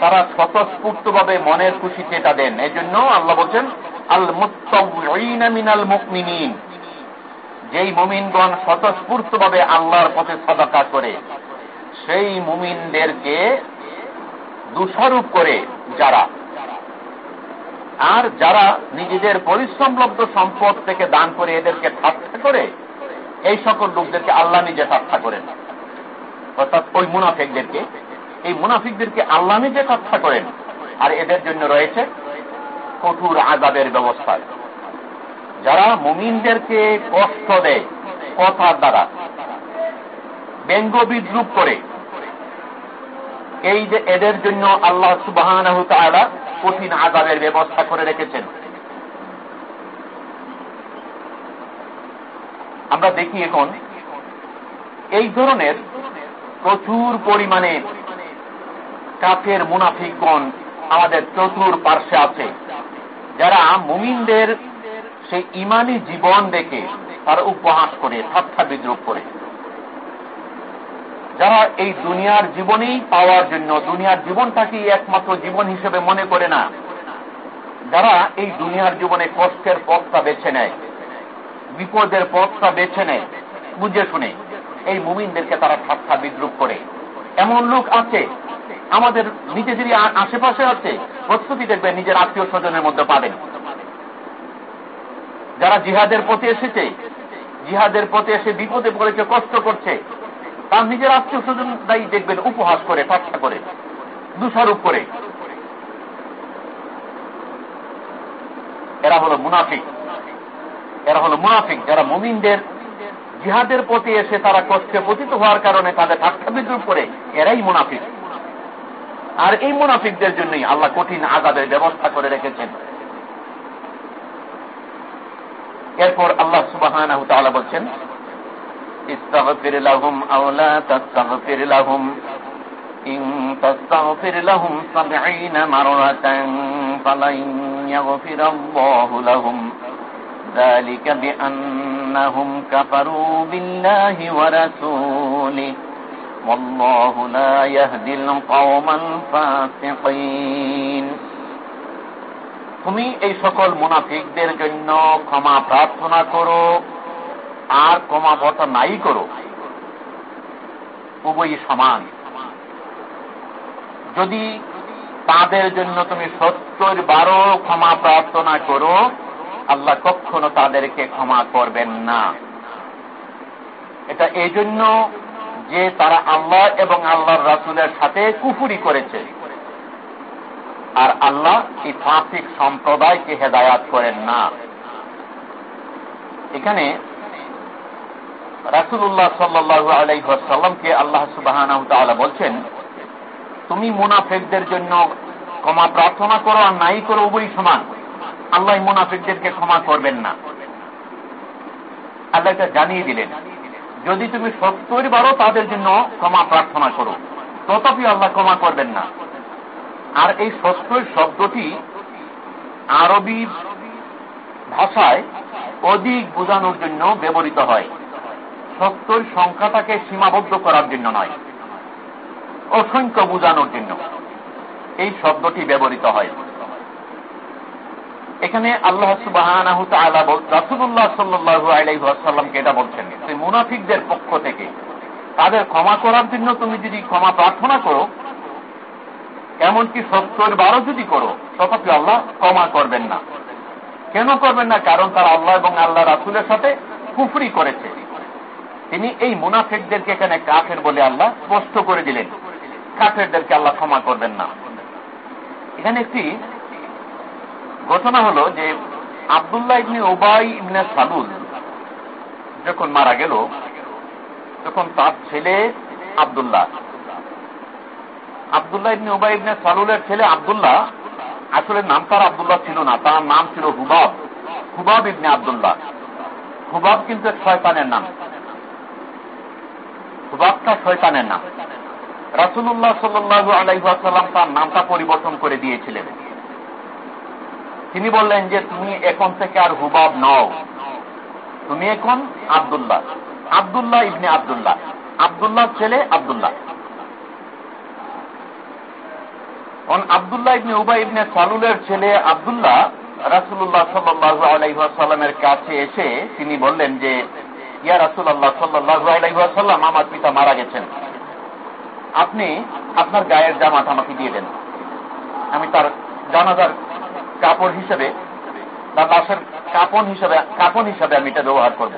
তারা স্বতঃস্ফূর্ত ভাবে মনের খুশিতে এটা দেন। এই জন্য আল্লাহ বলছেন আল মিনাল মুকমিনিন যেই মুমিনগণ স্বতঃস্ফূর্ত ভাবে আল্লাহর পথে সদাকা করে, সেই মুমিনদেরকে দোষারোপ করে যারা। আর যারা নিজেদের পরিশ্রমলব্ধ সম্পদ থেকে দান করে এদেরকে ঠাট্টা করে, এই সকল লোকদেরকে আল্লাহ নিজে ঠাট্টা করেন। অর্থাৎ ওই মুনাফিকদেরকে, এই মুনাফিকদেরকে আল্লাহ নিজে ঠাট্টা করেন। আর এদের জন্য রয়েছে কঠোর আজাবের ব্যবস্থা। যারা মুমিনদেরকে কষ্ট দেয়, কথার দ্বারা ব্যঙ্গ বিদ্রুপ করে এই যে এদের জন্য আল্লাহ সুবাহ কঠিন আজাবের ব্যবস্থা করে রেখেছেন। আমরা দেখি এখন, এই ধরনের প্রচুর পরিমাণে কাফের মুনাফিকগণ আমাদের চতুর পার্শ্বে আছে। যারা মুমিনদের সেই ইমানি জীবন দেখে তার উপহাস করে, ঠাট্টা বিদ্রুপ করে। যারা এই দুনিয়ার জীবনেই পাওয়ার জন্য, দুনিয়ার জীবনটাকেই একমাত্র জীবন হিসেবে মনে করে না, যারা এই দুনিয়ার জীবনে কষ্টের পথটা বেছে নেয়, বিপদের পথটা বেছে নেয়, বুঝে শুনে এই মুমিনদেরকে তারা ঠাট্টা বিদ্রুপ করে। এমন লোক আছে, আমাদের নিজেদেরই আশেপাশে আছে, প্রস্তুতি দেখবেন নিজের আত্মীয় স্বজনের মধ্যে পাবেন। যারা জিহাদের পথে এসেছে, জিহাদের পথে এসে বিপদে পড়েছে, কষ্ট করছে তার নিজের আত্মীয় স্বজন দায়ী দেখবেন, উপহাস করে ঠাট্টা করে, দোষারোপ করে। এরা হলো মুনাফিক। এরা হলো মুনাফিক। যারা মুমিনদের জিহাদের প্রতি এসে তারা কষ্টে পতিত হওয়ার কারণে তাদের ঠাট্টা বিদ্রুপ করে, এরাই মুনাফিক। আর এই মুনাফিকদের জন্যই আল্লাহ কঠিন আজাদের ব্যবস্থা করে রেখেছেন। এরপর আল্লাহ সুবাহ বলছেন استغفر لهم أو لا تستغفر لهم إن تستغفر لهم سبعين مرة فلن يغفر الله لهم ذلك بأنهم كفروا بالله ورسوله والله لا يهدي القوم الفاسقين তুমি এই সকল মুনাফিকদের জন্য ক্ষমা প্রার্থনা করো আর ক্ষমা ভর্তা নাই করো। উভয়ই সমান। যদি তাদের জন্য তুমি সত্তর বারো ক্ষমা প্রার্থনা করো, আল্লাহ কখনো তাদেরকে ক্ষমা করবেন না। এটা এই জন্য যে তারা আল্লাহ এবং আল্লাহর রাসুলের সাথে কুফুরি করেছে। আর আল্লাহ এই ফাঁসিক সম্প্রদায়কে হেদায়াত করেন না। এখানে রাসুল্লাহ সাল্লু আলাইসাল্লামকে আল্লাহ সুবাহ বলছেন, তুমি মুনাফেকদের জন্য ক্ষমা প্রার্থনা করো আর নাই করো উভয় সমান। আল্লাহ মুনাফিকদেরকে ক্ষমা করবেন না। আল্লাহ এটা জানিয়ে দিলেন। যদি তুমি সত্তর বারও তাদের জন্য ক্ষমা প্রার্থনা করো, তথাপি আল্লাহ ক্ষমা করবেন না। আর এই সত্তর শব্দটি আরবি ভাষায় অধিক বোঝানোর জন্য ব্যবহৃত হয়। সত্তর সংখ্যাটাকে সীমাবদ্ধ করার জন্য নয়, অসংখ্য বোঝানোর জন্য। এই শব্দটি ব্যবহৃত হয়। এখানে আল্লাহ সুবাহ রাসুল্লাহ সাল্লু আলাইসাল্লামকে এটা বলছেন মুনাফিকদের পক্ষ থেকে তাদের ক্ষমা করার জন্য তুমি যদি ক্ষমা প্রার্থনা করো, এমনকি সত্তর বারো যদি করো, তথাপি আল্লাহ ক্ষমা করবেন না। কেন করবেন না? কারণ তারা আল্লাহ এবং আল্লাহ রাসুলের সাথে কুফরি করেছে। তিনি এই মুনাফিকদেরকে এখানে কাফের বলে আল্লাহ স্পষ্ট করে দিলেন। কাফেরদেরকে আল্লাহ ক্ষমা করবেন না। এখানে একটি ঘটনা হলো যে আবদুল্লাহ ইবনে ওবাই ইবনে সালুল যখন মারা গেল, তখন তার ছেলে আবদুল্লাহ। আবদুল্লাহ ইবনে ওবাই ইবনে সালুলের ছেলে আবদুল্লাহ, আসলে নাম তার আবদুল্লাহ ছিল না, তার নাম ছিল হুবাব। হুবাব ইবনে আবদুল্লাহ। হুবাব কিন্তু শয়তানের নাম। হুবাবটা শয়তানের নাম। রাসুল্লাহ সাল্লু আলাইসাল্লাম তার নামটা পরিবর্তন করে দিয়েছিলেন। তিনি বললেন যে, তুমি এখন থেকে আর হুবাব নও। তুমি এখন আবদুল্লাহ। আবদুল্লাহ ইবনে আবদুল্লাহ। আবদুল্লাহ ছেলে আবদুল্লাহ। আবদুল্লাহ ইবনে উবা ইবনে সালুলের ছেলে আবদুল্লাহ রাসুল্লাহ সাল্লু আলাইসাল্লামের কাছে এসে তিনি বললেন যে ইয়া রাসুল্লাহ সাল্লু আলাইসাল্লাম আমার পিতা মারা গেছেন। আপনি আপনার গায়ের জামাটা আমাকে দিয়ে দেন। আমি তার জানাজার কাপড় হিসেবে বা লাশের কাপন হিসাবে কাপন হিসাবে আমি এটা ব্যবহার করব।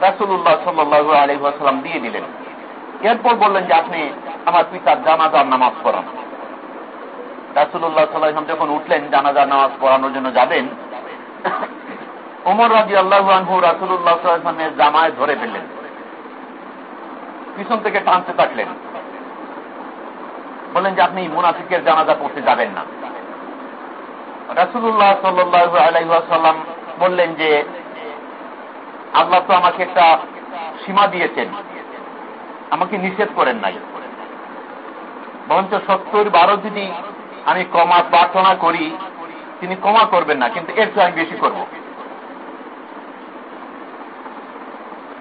রাসুল্লাহ সাল্লু আলহাম দিয়ে দিলেন। এরপর বললেন যে আপনি আমার পিতার জানাজার নামাজ পড়ান। রাসুল্লাহ সাল্লাহাম যখন উঠলেন জানাজার নামাজ পড়ানোর জন্য যাবেন ওমর রাজি আল্লাহ আনহু রাসুল্লাহ সাল্লাহামের জামায় ধরে ফেললেন। পিছন থেকে টানতে থাকলেন। বললেন যে, আপনি মুনাফিকের জানাজা পড়তে যাবেন না। রাসুল্লাহ সাল্লু আলাইসাল্লাম বললেন যে, আল্লাহ তো আমাকে একটা সীমা দিয়েছেন। আমাকে নিষেধ করেন নাই। বরঞ্চ সত্তর বারো যদি আমি কমা প্রার্থনা করি, তিনি ক্ষমা করবেন না, কিন্তু এর চেয়ে আমি বেশি করব।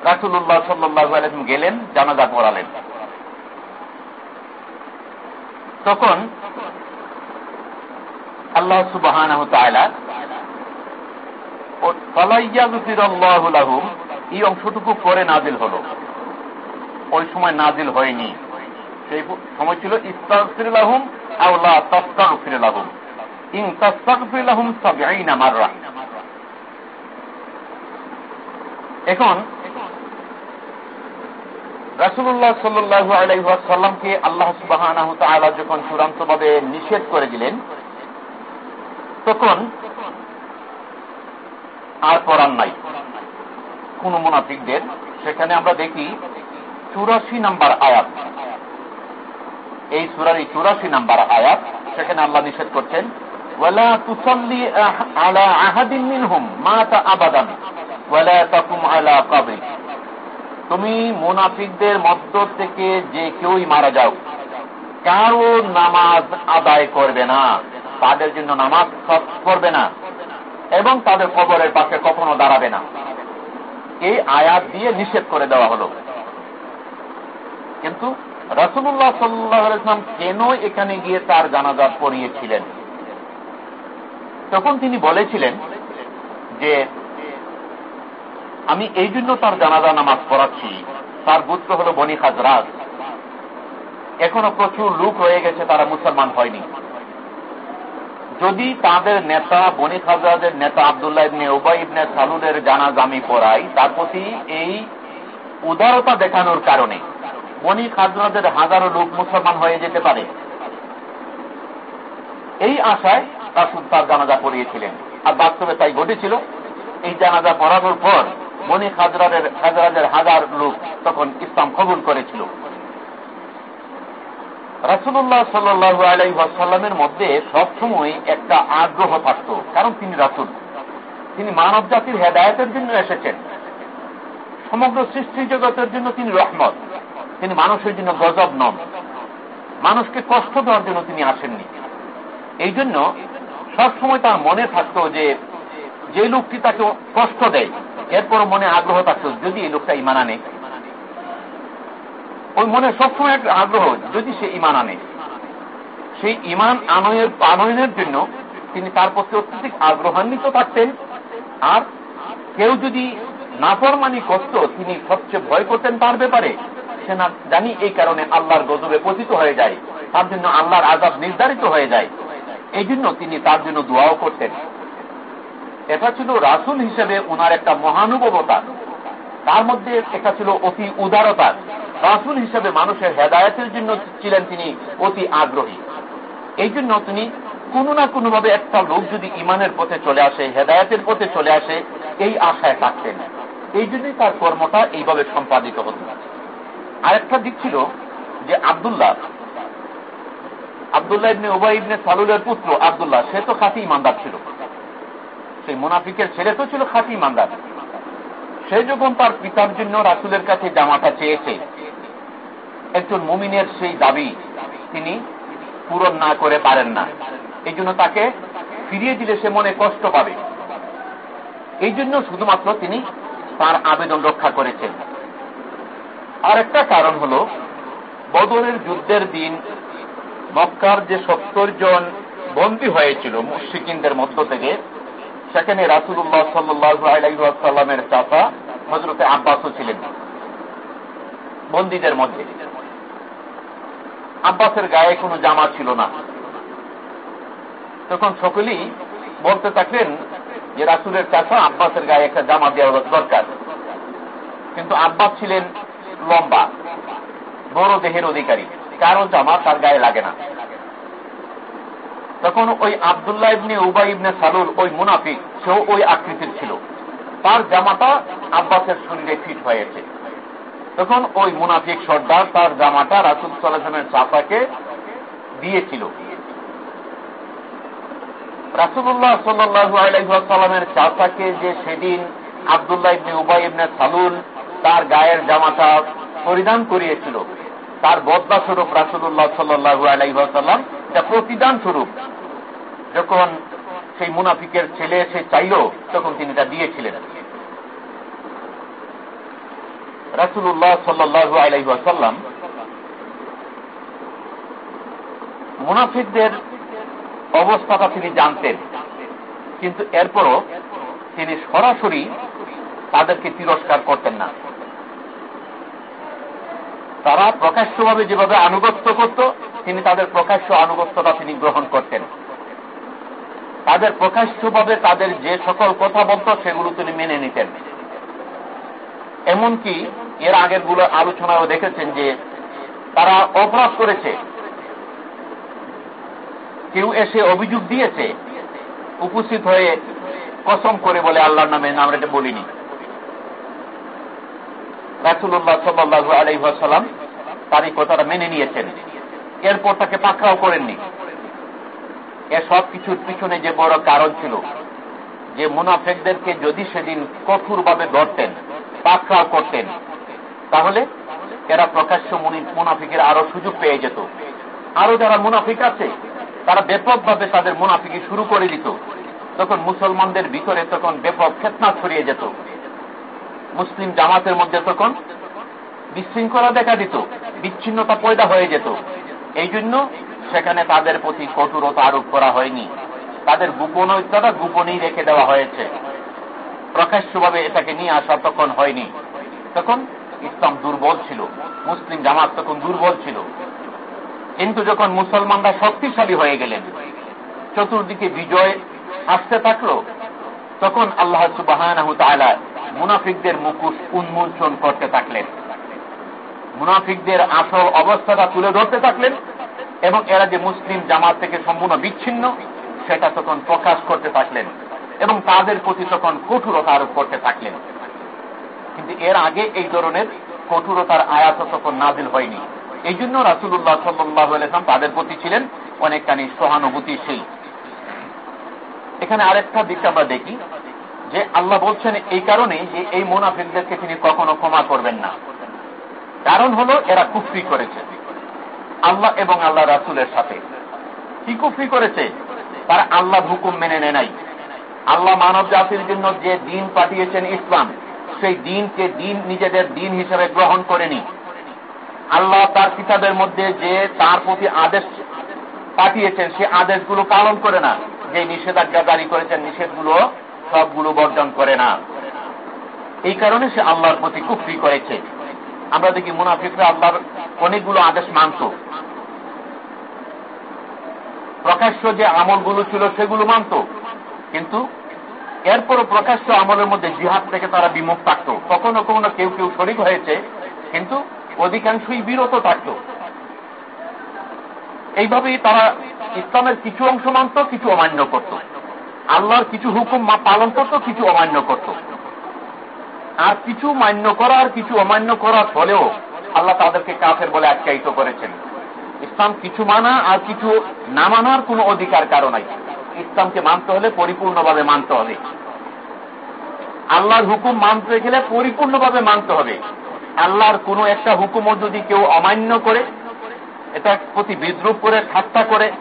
রাসুল্লাহ সাল্লাহ গেলেন, জানাজা পড়ালেন। তখন আল্লাহ সুবাহ এই অংশটুকু পরে নাজিল হল। ওই সময় নাজিল হয়নি। সেই সময় ছিল ইস্তাফিরাহুম আউলা তস্তাগফিরাহুম ইন তস্তাগফিরাহুম সাবঈনা মাররা। এখন রাসুল্লাহ সাল্লু আলাইসাল্লামকে আল্লাহ সুবাহ যখন চূড়ান্তভাবে নিষেধ করে দিলেন, তখন আর পড়ান নাই। কোন মোনাফিকদের। সেখানে আমরা দেখি চুরাশি নাম্বার আয়াত। এই সুরারি চুরাশি নাম্বার আয়াত, সেখানে আল্লাহ নিষেধ করছেন আলা আহাদিন মিনহুম মাতা আবাদান, ওয়ালা তাকুম আলা কাবরি। তুমি মুনাফিকদের মধ্য থেকে যে কেউই মারা যাও, কারও নামাজ আদায় করবে না। তাদের জন্য নামাজ করবে না এবং তাদের কবরের পাশে কখনো দাঁড়াবে না। এই আয়াত দিয়ে নিষেধ করে দেওয়া হল। কিন্তু রসুল্লাহ সাল্লাম কেন এখানে গিয়ে তার জানাজা পড়িয়েছিলেন? তখন তিনি বলেছিলেন যে আমি এই জন্য তার জানাজা নামাজ পড়াচ্ছি। তার গোত্র হল বনি খাজরাজ। এখনও প্রচুর লোক রয়ে গেছে, তারা মুসলমান হয়নি। যদি তাদের নেতা, বনি খাজরাজের নেতা আবদুল্লাহ ইবনে ওবাই ইবনে সালুলের জানাজ আমি পড়াই, তার প্রতি এই উদারতা দেখানোর কারণে বনি খাজরাজের হাজারো লোক মুসলমান হয়ে যেতে পারে। এই আশায় রাসুল তার জানাজা পড়িয়েছিলেন। আর বাস্তবে তাই ঘটেছিল। এই জানাজা পড়ানোর পর মনি খাজরাজের হাজার লোক তখন ইসলাম কবুল করেছিল। রাসুল্লাহ সাল্লু আলাইসাল্লামের মধ্যে সবসময় একটা আগ্রহ থাকত, কারণ তিনি রাসুল। তিনি মানব জাতির হেদায়তের জন্য এসেছেন। সমগ্র সৃষ্টি জগতের জন্য তিনি রহমত। তিনি মানুষের জন্য গজব নন। মানুষকে কষ্ট দেওয়ার জন্য তিনি আসেননি। এই জন্য সবসময় তার মনে থাকতো যে যে লোকটি তাকে কষ্ট দেয়, এরপর মনে আগ্রহ থাকতো, যদি এই লোকটা ইমান আনে। ওই মনে সবসময় একটা আগ্রহ, যদি সে ইমান আনে। সেই ইমান আনয়ের আনয়নের জন্য তিনি তার প্রতি অত্যধিক আগ্রহান্বিত থাকতেন। আর কেউ যদি নাফরমানি করত, তিনি সবচেয়ে ভয় করতেন তার ব্যাপারে। সে না জানি এই কারণে আল্লাহর গজবে পতিত হয়ে যায়, তার জন্য আল্লাহর আজাব নির্ধারিত হয়ে যায়। এই জন্য তিনি তার জন্য দোয়াও করতেন। এটা ছিল রাসুল হিসেবে ওনার একটা মহানুভবতা। তার মধ্যে এটা ছিল অতি উদারতা। রাসুল হিসেবে মানুষের হেদায়তের জন্য ছিলেন তিনি অতি আগ্রহী। এই জন্য তিনি কোনো না কোনোভাবে একটা লোক যদি ইমানের পথে চলে আসে, হেদায়তের পথে চলে আসে, এই আশায় থাকতেন। এই জন্যই তার কর্মটা এইভাবে সম্পাদিত হত। আরেকটা দিক ছিল যে আবদুল্লাহ। আবদুল্লাহ ইবনে ওবাই ইবনে সালুলের পুত্র আবদুল্লাহ, সে তো খাতি ইমানদার ছিল। সেই মুনাফিকের ছেলে তো ছিল খাতি ইমানদার। সে যখন তার পিতার জন্য রাসুলের কাছে জামাটা চেয়েছে, একজন মুমিনের সেই দাবি তিনি পূরণ না করে পারেন না। এই জন্য তাকে ফিরিয়ে দিলে সে মনে কষ্ট পাবে। এই জন্য শুধুমাত্র তিনি তার আবেদন রক্ষা করেছেন। আর একটা কারণ হল, বদরের যুদ্ধের দিন মক্কার যে সত্তর জন বন্দী হয়েছিল মুশিকিনদের মধ্য থেকে সেখানে রাসুল্লাহ সাল্লু আলাইসাল্লামের চাপা হজরতে আব্বাসও ছিলেন। বন্দীদের মধ্যে। আব্বাসের গায়ে কোনো জামা ছিল না। তখন সকলেই বলতে থাকলেন যে, রাসুলের চাষা আব্বাসের গায়ে একটা জামা দেওয়া দরকার। কিন্তু আব্বাস ছিলেন লম্বা, বড় দেহের অধিকারী। কারও জামা তার গায়ে লাগে না। তখন ওই আবদুল্লাহ ইবনে উবাই ইবনে সালুল, ওই মুনাফিক, সেও ওই আকৃতির ছিল। তার জামাটা আব্বাসের শরীরে ফিট হয়েছে। তখন ওই মুনাফিক সর্দার তার জামাটা রাসুল সাল্লাহামের চাপাকে দিয়েছিল। রাসুল্লাহ সাল্লু আলাইসাল্লামের যে সেদিন আবদুল্লাহ ইবনে উবাই ইবনে সালুল তার গায়ের জামাটা পরিধান করিয়েছিল, তার বদলা স্বরূপ রাসুল্লাহ সাল্লু আলাইসাল্লাম এটা প্রতিদান স্বরূপ যখন সেই মুনাফিকের ছেলে এসে চাইল, তখন তিনি তা দিয়েছিলেন। রাসুল্লাহ সাল্লু আলাইসাল্লাম মুনাফিকদের অবস্থাটা তিনি জানতেন। কিন্তু এরপরও তিনি সরাসরি তাদেরকে তিরস্কার করতেন না। তারা প্রকাশ্যভাবে যেভাবে আনুগত্য করত, তিনি তাদের প্রকাশ্য আনুগত্যটা তিনি গ্রহণ করতেন। তাদের প্রকাশ্যভাবে তাদের যে সকল কথা বলত, সেগুলো তিনি মেনে নিতেন। এমনকি এর আগেরগুলো আলোচনাও দেখেছেন যে, তারা অপরাধ করেছে। কেউ এসে অভিযোগ দিয়েছে, উপস্থিত হয়ে কসম করে বলে আল্লাহর নামে আমরা এটা বলিনি। রাসুল্লাহ সাল্লাহ আলাইসাল্লাম তার এই কথাটা মেনে নিয়েছেন। এরপর তাকে পাকড়াও করেননি। এ সব কিছুর পিছনে যে বড় কারণ ছিল, যে মুনাফেকদেরকে যদি সেদিন কঠোরভাবে ধরতেন, পাকড়াও করতেন, তাহলে এরা প্রকাশ্য মুনাফিকের আরও সুযোগ পেয়ে যেত। আরও যারা মুনাফিক আছে, তারা ব্যাপকভাবে তাদের মুনাফিকি শুরু করে দিত। তখন মুসলমানদের ভিতরে তখন ব্যাপক খেতনা ছড়িয়ে যেত। মুসলিম জামাতের মধ্যে তখন বিশৃঙ্খলা দেখা দিত, বিচ্ছিন্নতা পয়দা হয়ে যেত। এই জন্য সেখানে তাদের প্রতি কঠোরতা আরোপ করা হয়নি। তাদের গোপনীয়তাটা গোপনেই রেখে দেওয়া হয়েছে। প্রকাশ্যভাবে এটাকে নিয়ে আসা তখন হয়নি। তখন ইসলাম দুর্বল ছিল, মুসলিম জামাত তখন দুর্বল ছিল। কিন্তু যখন মুসলমানরা শক্তিশালী হয়ে গেলেন, চতুর্দিকে বিজয় আসতে থাকল তখন আল্লাহ সুবাহ মুনাফিকদের মুকুশ উন্মোচন করতে থাকলেন। মুনাফিকদের আসল অবস্থাটা তুলে ধরতে থাকলেন এবং এরা যে মুসলিম জামাত থেকে সম্পূর্ণ বিচ্ছিন্ন, সেটা তখন প্রকাশ করতে থাকলেন এবং তাদের প্রতি তখন কঠোরতা আরোপ করতে থাকলেন। কিন্তু এর আগে এই ধরনের কঠোরতার আয়াত তখন নাজিল হয়নি। এই জন্য রাসুল্লাহ সাল্লাম তাদের প্রতি ছিলেন অনেকখানি সহানুভূতিশীল। এখানে আরেকটা দিক আমরা দেখি, যে আল্লাহ বলছেন এই কারণে যে এই মোনাফিকদেরকে তিনি কখনো ক্ষমা করবেন না। কারণ হলো এরা কুফরি করেছে। আল্লাহ এবং আল্লাহ রাসুলের সাথে। কি কুফরি করেছে? তারা আল্লাহর হুকুম মেনে নেয় নাই। আল্লাহ মানব জাতির জন্য যে দিন পাঠিয়েছেন ইসলাম, সেই দিনকে দিন নিজেদের দিন হিসেবে গ্রহণ করেনি। আল্লাহ তার কিতাবের মধ্যে যে তার প্রতি আদেশ পাঠিয়েছেন, সে আদেশগুলো পালন করে না। যে নিষেধাজ্ঞা জারি করেছেন, নিষেধগুলো সবগুলো বর্জন করে না। এই কারণে সে আল্লাহর প্রতি কুফরি করেছে। আমরা দেখি মুনাফিকরা আল্লাহর অনেকগুলো আদেশ মানত। প্রকাশ্য যে আমলগুলো ছিল সেগুলো মানত। কিন্তু এরপরও প্রকাশ্য আমলের মধ্যে জিহাদ থেকে তারা বিমুখ থাকত। কখনো কখনো কেউ কেউ শরিক হয়েছে, কিন্তু অধিকাংশই বিরত থাকত। এইভাবেই তারা ইসলামের কিছু অংশ মানত, কিছু অমান্য করত। আল্লাহর কিছু হুকুম পালন করত, কিছু অমান্য করত। আর কিছু মান্য করা আর কিছু অমান্য করার ফলেও আল্লাহ তাদেরকে কাফের বলে আখ্যায়িত করেছেন। ইসলাম কিছু মানা আর কিছু না মানার কোন অধিকার কারও নাই। ইসলামকে মানতে হলে পরিপূর্ণভাবে মানতে হবে। আল্লাহর হুকুম মানতে গেলে পরিপূর্ণভাবে মানতে হবে। আল্লাহর কোনো একটা হুকুমও যদি কেউ অমান্য করে এটা প্রতি বিদ্রুপ করে, ঠাট্টা করে,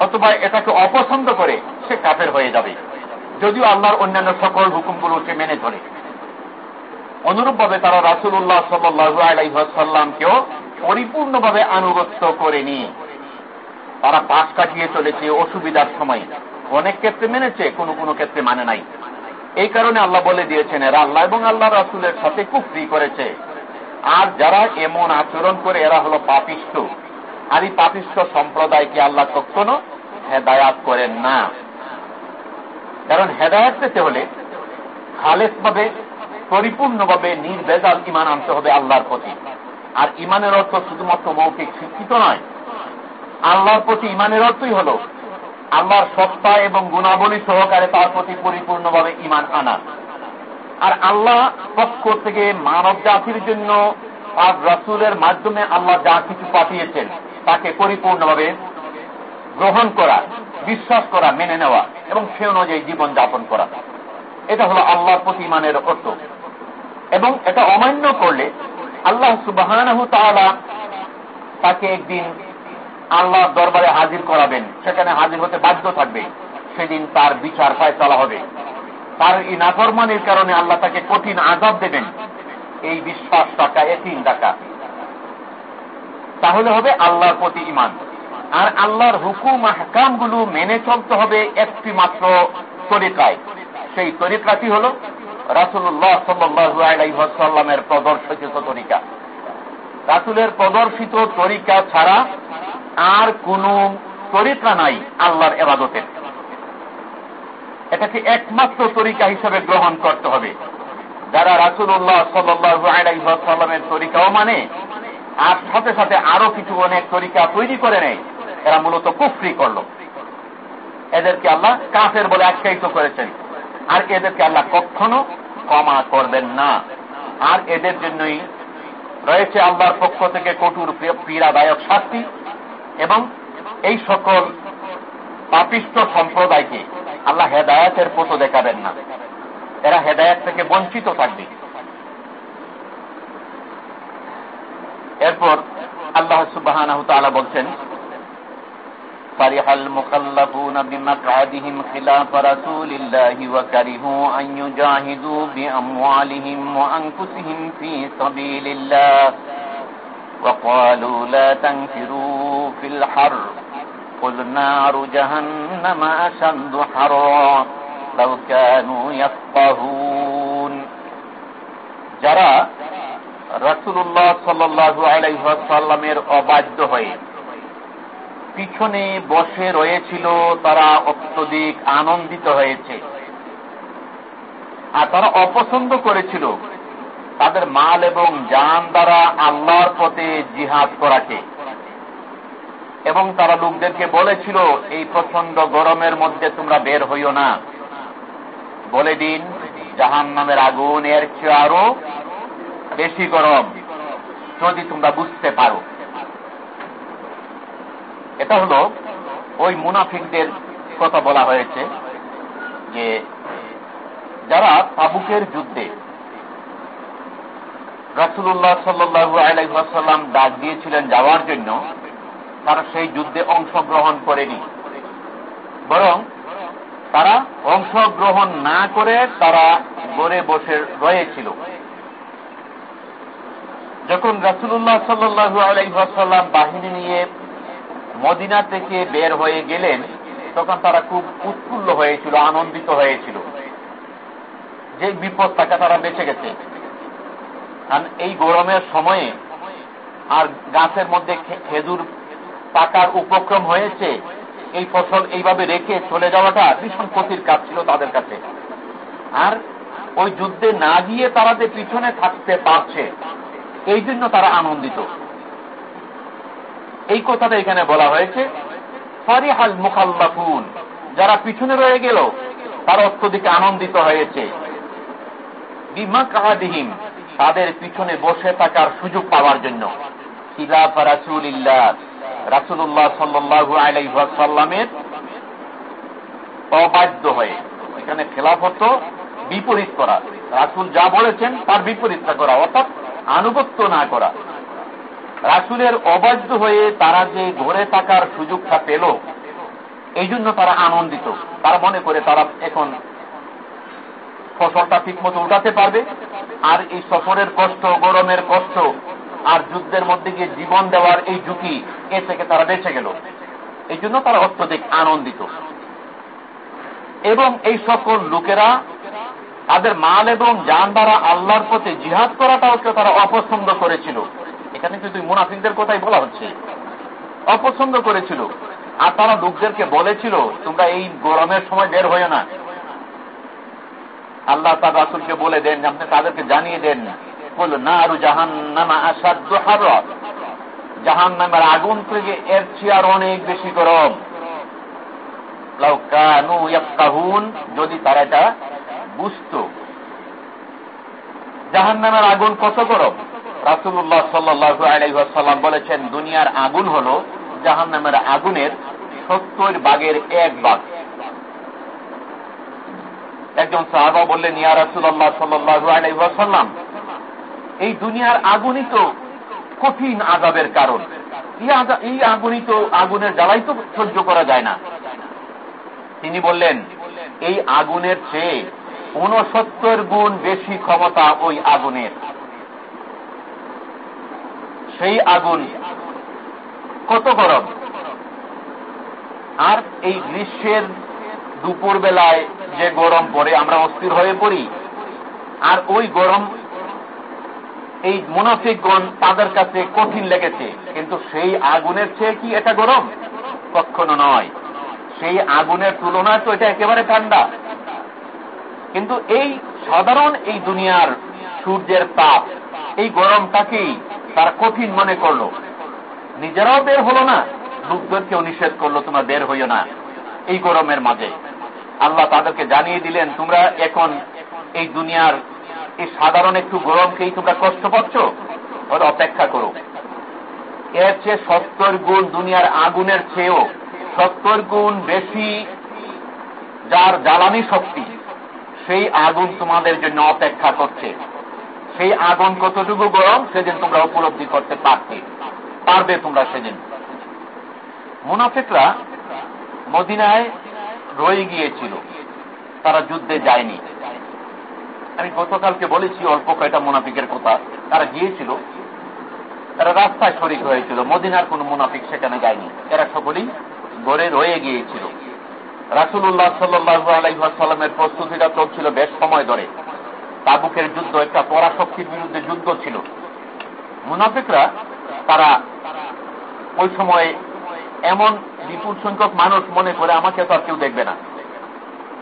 অথবা এটাকে অপছন্দ করে, সে কাফের হয়ে যাবে। যদিও আল্লাহর অন্যান্য সকল হুকুমগুলো সে মেনে চলে। অনুরূপভাবে তারা রাসুল্লাহ সাল্লু আলাইসাল্লামকেও পরিপূর্ণভাবে আনুগত্য করেনি। তারা পাশ কাটিয়ে চলেছে অসুবিধার সময়। অনেক ক্ষেত্রে মেনেছে, কোনো কোনো ক্ষেত্রে মানে নাই। এই কারণে আল্লাহ বলে দিয়েছেন, এরা আল্লাহ এবং আল্লাহ রাসুলের সাথে কুফরি করেছে। আর যারা এমন আচরণ করে, এরা হলো পাপিষ্ট। আর এই পাপিষ্ট সম্প্রদায়কে আল্লাহ কখনো হেদায়াত করেন না। কারণ হেদায়াত পেতে হলে খালেস ভাবে পরিপূর্ণভাবে নির্বেজাল ইমান আনতে হবে আল্লাহর প্রতি। আর ইমানের অর্থ শুধুমাত্র মৌখিক শিক্ষিত নয়, আল্লাহর প্রতি ইমানের অর্থই হল আল্লাহর সত্তা এবং গুণাবলী সহকারে তার প্রতি পরিপূর্ণভাবে ইমান আনা। আর আল্লাহ পক্ষ থেকে মানব জাতির জন্য আর রসুলের মাধ্যমে আল্লাহ যা কিছু পাঠিয়েছেন তাকে পরিপূর্ণভাবে গ্রহণ করা, বিশ্বাস করা, মেনে নেওয়া এবং সে অনুযায়ী জীবন যাপন করা। এটা হলো আল্লাহর প্রতি ইমানের অর্থ। এবং এটা অমান্য করলে আল্লাহ সুবাহ তাকে একদিন আল্লাহর দরবারে হাজির করাবেন। সেখানে হাজির হতে বাধ্য থাকবে। সেদিন তার বিচার চলা হবে। তার এই নাফরমানির কারণে আল্লাহ তাকে কঠিন আজাব দেবেন। এই বিশ্বাস টাকা এতিন টাকা তাহলে হবে আল্লাহর প্রতি ইমান আর আল্লাহর হুকুম হাকামগুলো মেনে চলতে হবে একটি মাত্র তরিকায়। সেই তরিকাটি হল রাসুল্লাহ সাল্লামের প্রদর্শিত তরিকা। রাসুলের প্রদর্শিত তরিকা ছাড়া আর কোন তরিকা নাই আল্লাহর এবাদতের। এটাকে একমাত্র তরিকা হিসেবে গ্রহণ করতে হবে। যারা রাসুল্লাহ সাল্লামের তরিকাও মানে আর সাথে সাথে আরও কিছু অনেক তরিকা তৈরি করে নেয়। এরা মূলত কুফরি করল। এদেরকে আল্লাহ কাফের বলে আখ্যায়িত করেছেন। আর এদেরকে আল্লাহ কখনো ক্ষমা করবেন না। আর এদের জন্যই রয়েছে আল্লাহর পক্ষ থেকে কঠোর পীড়াদায়ক শাস্তি এবং এই সকল পাপিষ্ট সম্প্রদায়কে আল্লাহ হেদায়াতের পথ দেখাবেন না। এরা হেদায়াত থেকে বঞ্চিত থাকবে। এরপর আল্লাহ সুবাহ বলছেন فرح المخلفون بمقعدهم خلاف رسول الله وكرهوا أن يجاهدوا بأموالهم وأنفسهم في سبيل الله وقالوا لا تنفروا في الحر قل نار جهنم أشد حرا لو كانوا يفقهون যারা রসুল্লাহ সাল্লু আলাইসাল্লামের অবাধ্য হয়ে পিছনে বসে রয়েছিল তারা অত্যধিক আনন্দিত হয়েছে। আর তারা অপছন্দ করেছিল তাদের মাল এবং যান দ্বারা আল্লাহর পথে জিহাদ করাকে। এবং তারা লোকদেরকে বলেছিল, এই প্রচণ্ড গরমের মধ্যে তোমরা বের হইও না। বলে দিন জাহান নামের আগুন এর চেয়ে আরও বেশি গরম। যদি তোমরা বুঝতে পারো। এটা হলো ওই মুনাফিকদের কথা বলা হয়েছে যে যারা তাবুকের যুদ্ধে রাসুল্লাহ সাল্লু আলাইসাল্লাম ডাক দিয়েছিলেন যাওয়ার জন্য, তারা সেই যুদ্ধে অংশগ্রহণ করেনি। বরং তারা অংশগ্রহণ না করে তারা গড়ে বসে রয়েছিল। যখন রাসুল্লাহ সাল্লু আলাইসাল্লাম বাহিনী নিয়ে মদিনা থেকে বের হয়ে গেলেন, তখন তারা খুব উৎফুল্ল হয়েছিল, আনন্দিত হয়েছিল। যে বিপদ থাকে তারা বেঁচে গেছে। কারণ এই গরমের সময়ে আর গাছের মধ্যে খেজুর পাকার উপক্রম হয়েছে, এই ফসল এইভাবে রেখে চলে যাওয়াটা ভীষণ ক্ষতির কাজ ছিল তাদের কাছে। আর ওই যুদ্ধে না গিয়ে তারা যে পিছনে থাকতে পারছে এই জন্য তারা আনন্দিত। এই কথাটা এখানে বলা হয়েছে, ফারিহাল মুখাল্লাফুন, যারা পিছনে রয়ে গেল, তারা অত্যধিক আনন্দিত হয়েছে। বিমা তাদের পিছনে বসে থাকার সুযোগ পাওয়ার জন্য। রাসুল্লাহ সাল্লু আলাইসাল্লামের অবাধ্য হয়ে। এখানে খেলাফত বিপরীত করা। রাসুল যা বলেছেন, তার বিপরীতটা করা। অর্থাৎ আনুগত্য না করা। রাসুলের অবাধ্য হয়ে তারা যে ঘরে থাকার সুযোগটা পেল এই জন্য তারা আনন্দিত। তারা মনে করে তারা এখন ফসলটা ঠিক মতো উঠাতে পারবে। আর এই সফরের কষ্ট, গরমের কষ্ট আর যুদ্ধের মধ্যে গিয়ে জীবন দেওয়ার এই ঝুঁকি এ থেকে তারা বেঁচে গেল। এই জন্য তারা অত্যধিক আনন্দিত। এবং এই সকল লোকেরা তাদের মাল এবং যান দ্বারা আল্লাহর পথে জিহাদ করাটাও তারা অপছন্দ করেছিল। এখানে কিন্তু মুনাফিকদের কথাই বলা হচ্ছে। অপছন্দ করেছিল। আর তারা লোকদেরকে বলেছিল, তোমরা এই গরমের সময় বের হয়ে না। আল্লাহ তার রাসুলকে বলে দেন, আপনি তাদেরকে জানিয়ে দেন। বল না, আরও জাহান নামা আসাধ্য হারত জাহান নামের আগুন থেকে এর চেয়ার অনেক বেশি গরম। যদি তারা এটা বুঝত জাহান নামের আগুন কত গরম? রাসুল্লাহ সাল্লু আলাইসাল্লাম বলেছেন, দুনিয়ার আগুন হল জাহান নামের আগুনের সত্তর বাগের এক বাঘ। একজন সাহাবা বললেন, ইয়া রাসুল্লাহ সাল্লু আলাইসাল্লাম এই দুনিয়ার আগুনই তো কঠিন আজাবের কারণ। এই আগুনই তো আগুনের জ্বালাই তো সহ্য করা যায় না। তিনি বললেন, এই আগুনের চেয়ে উনসত্তর গুণ বেশি ক্ষমতা ওই আগুনের। সেই আগুন কত গরম? আর এই গ্রীষ্মের দুপুর বেলায় যে গরম পড়ে, আমরা অস্থির হয়ে পড়ি। আর ওই গরম এই মুনাফিকগণ তাদের কাছে কঠিন লেগেছে। কিন্তু সেই আগুনের চেয়ে কি এটা গরম? কখনো নয়। সেই আগুনের তুলনায় তো এটা একেবারে ঠান্ডা। কিন্তু এই সাধারণ এই দুনিয়ার সূর্যের তাপ, এই গরমটাকেই তারা কঠিন মনে করল। নিজেরাও বের হলো না, লোকদেরকেও নিষেধ করল, তোমরা বের হইও না এই গরমের মাঝে। আল্লাহ তাদেরকে জানিয়ে দিলেন, তোমরা এখন এই দুনিয়ার এই সাধারণ একটু গরমকেই তোমরা কষ্ট পাচ্ছ, ওর অপেক্ষা করো। এর চেয়ে সত্তর গুণ দুনিয়ার আগুনের চেয়েও সত্তর গুণ বেশি যার জ্বালানি শক্তি। সেই আগুন তোমাদের জন্য অপেক্ষা করছে। সেই আগুন কতটুকু গরম, সেদিন তোমরা উপলব্ধি করতে পারতে। পারবে তোমরা সেদিন। মুনাফিকরা মদিনায় রয়ে গিয়েছিল। তারা যুদ্ধে যায়নি। আমি গতকালকে বলেছি, অল্প কয়টা মুনাফিকের কথা। তারা গিয়েছিল। তারা রাস্তায় শরিক হয়েছিল। মদিনার কোন মুনাফিক সেখানে যায়নি। এরা সকলেই গড়ে রয়ে গিয়েছিল। রাসুল্লাহ সাল্লু আলাইসাল্লামের প্রস্তুতিটা চলছিল বেশ সময় ধরে। তাবুকের যুদ্ধ একটা পরাশক্তির বিরুদ্ধে যুদ্ধ ছিল। মুনাফিকরা, তারা ওই সময় এমন বিপুল সংখ্যক মানুষ মনে করে আমাকে তো আর কেউ দেখবে না।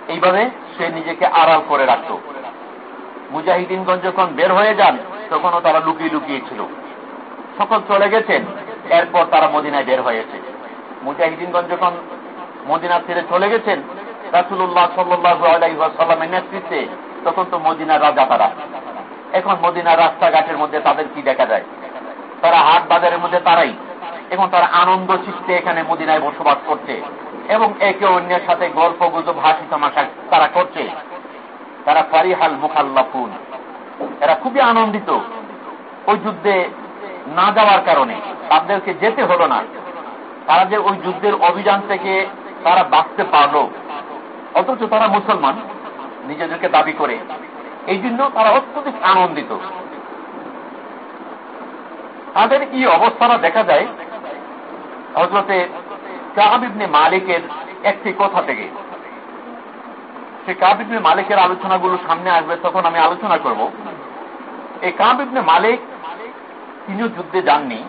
এইভাবে সে নিজেকে আড়াল করে রাখত। মুজাহিদিনগঞ্জ যখন বের হয়ে যান, তখনও তারা লুকিয়ে লুকিয়ে ছিল। সকল চলে গেছেন, এরপর তারা মদিনায় বের হয়েছে। মুজাহিদিনগঞ্জ যখন মদিনা ছেড়ে চলে গেছেন। রাসুল্লাহ সাল্লামের নেতৃত্বে তখন তো মদিনার রাজা তারা। এখন মদিনার রাস্তাঘাটের মধ্যে তাদের কি দেখা যায়? তারা হাট বাজারের মধ্যে তারাই। এবং তারা আনন্দ চিত্তে এখানে মদিনায় বসবাস করছে। এবং একে অন্যের সাথে গল্প গুজব, হাসি তামাশা তারা করছে। তারা ফারিহাল মুখাল্লাফুন। এরা খুবই আনন্দিত। ওই যুদ্ধে না যাওয়ার কারণে। তাদেরকে যেতে হলো না। তারা যে ওই যুদ্ধের অভিযান থেকে তারা বাঁচতে পারল। অথচ তারা মুসলমান, নিজেদেরকে দাবি করে। এই জন্য তারা অত্যধিক আনন্দিত। তাদের কি অবস্থাটা দেখা যায় হজরতে কাহাবিবনে মালিকের একটি কথা থেকে। সে কাবিবনে মালিকের আলোচনাগুলো সামনে আসবে, তখন আমি আলোচনা করব। এই কাবিবনে মালিক তিনিও যুদ্ধে যাননি।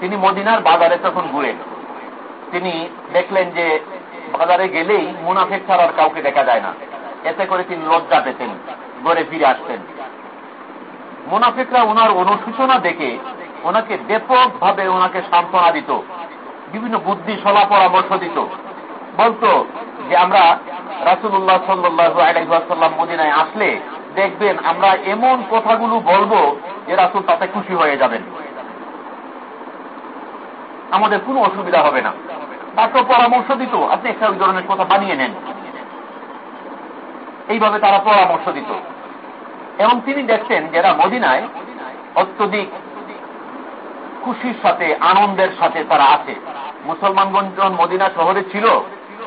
তিনি মদিনার বাজারে তখন ঘুরেন। তিনি দেখলেন যে বাজারে গেলেই মুনাফেক ছাড়ার কাউকে দেখা যায় না। এতে করে তিনি লজ্জা পেতেন গড়ে ফিরে আসতেন। মুনাফিকরা ওনার অনুসূচনা দেখে ওনাকে ব্যাপক ভাবে ওনাকে সান্ত্বনা দিত, বিভিন্ন বুদ্ধি সলা পরামর্শ দিত। বলতো যে আমরা রাসুল্লাহ সাল্লু আলাইসাল্লাম মদিনায় আসলে দেখবেন আমরা এমন কথাগুলো বলব যে রাসুল তাতে খুশি হয়ে যাবেন। আমাদের কোনো অসুবিধা হবে না। তাকে পরামর্শ দিত। আপনি একটা ওই ধরনের কথা বানিয়ে নেন। এইভাবে তারা পরামর্শ দিত। এবং তিনি দেখছেন যারা মদিনায় অত্যধিক খুশির সাথে, আনন্দের সাথে তারা আছে। মুসলমানগঞ্জ মদিনা শহরে ছিল,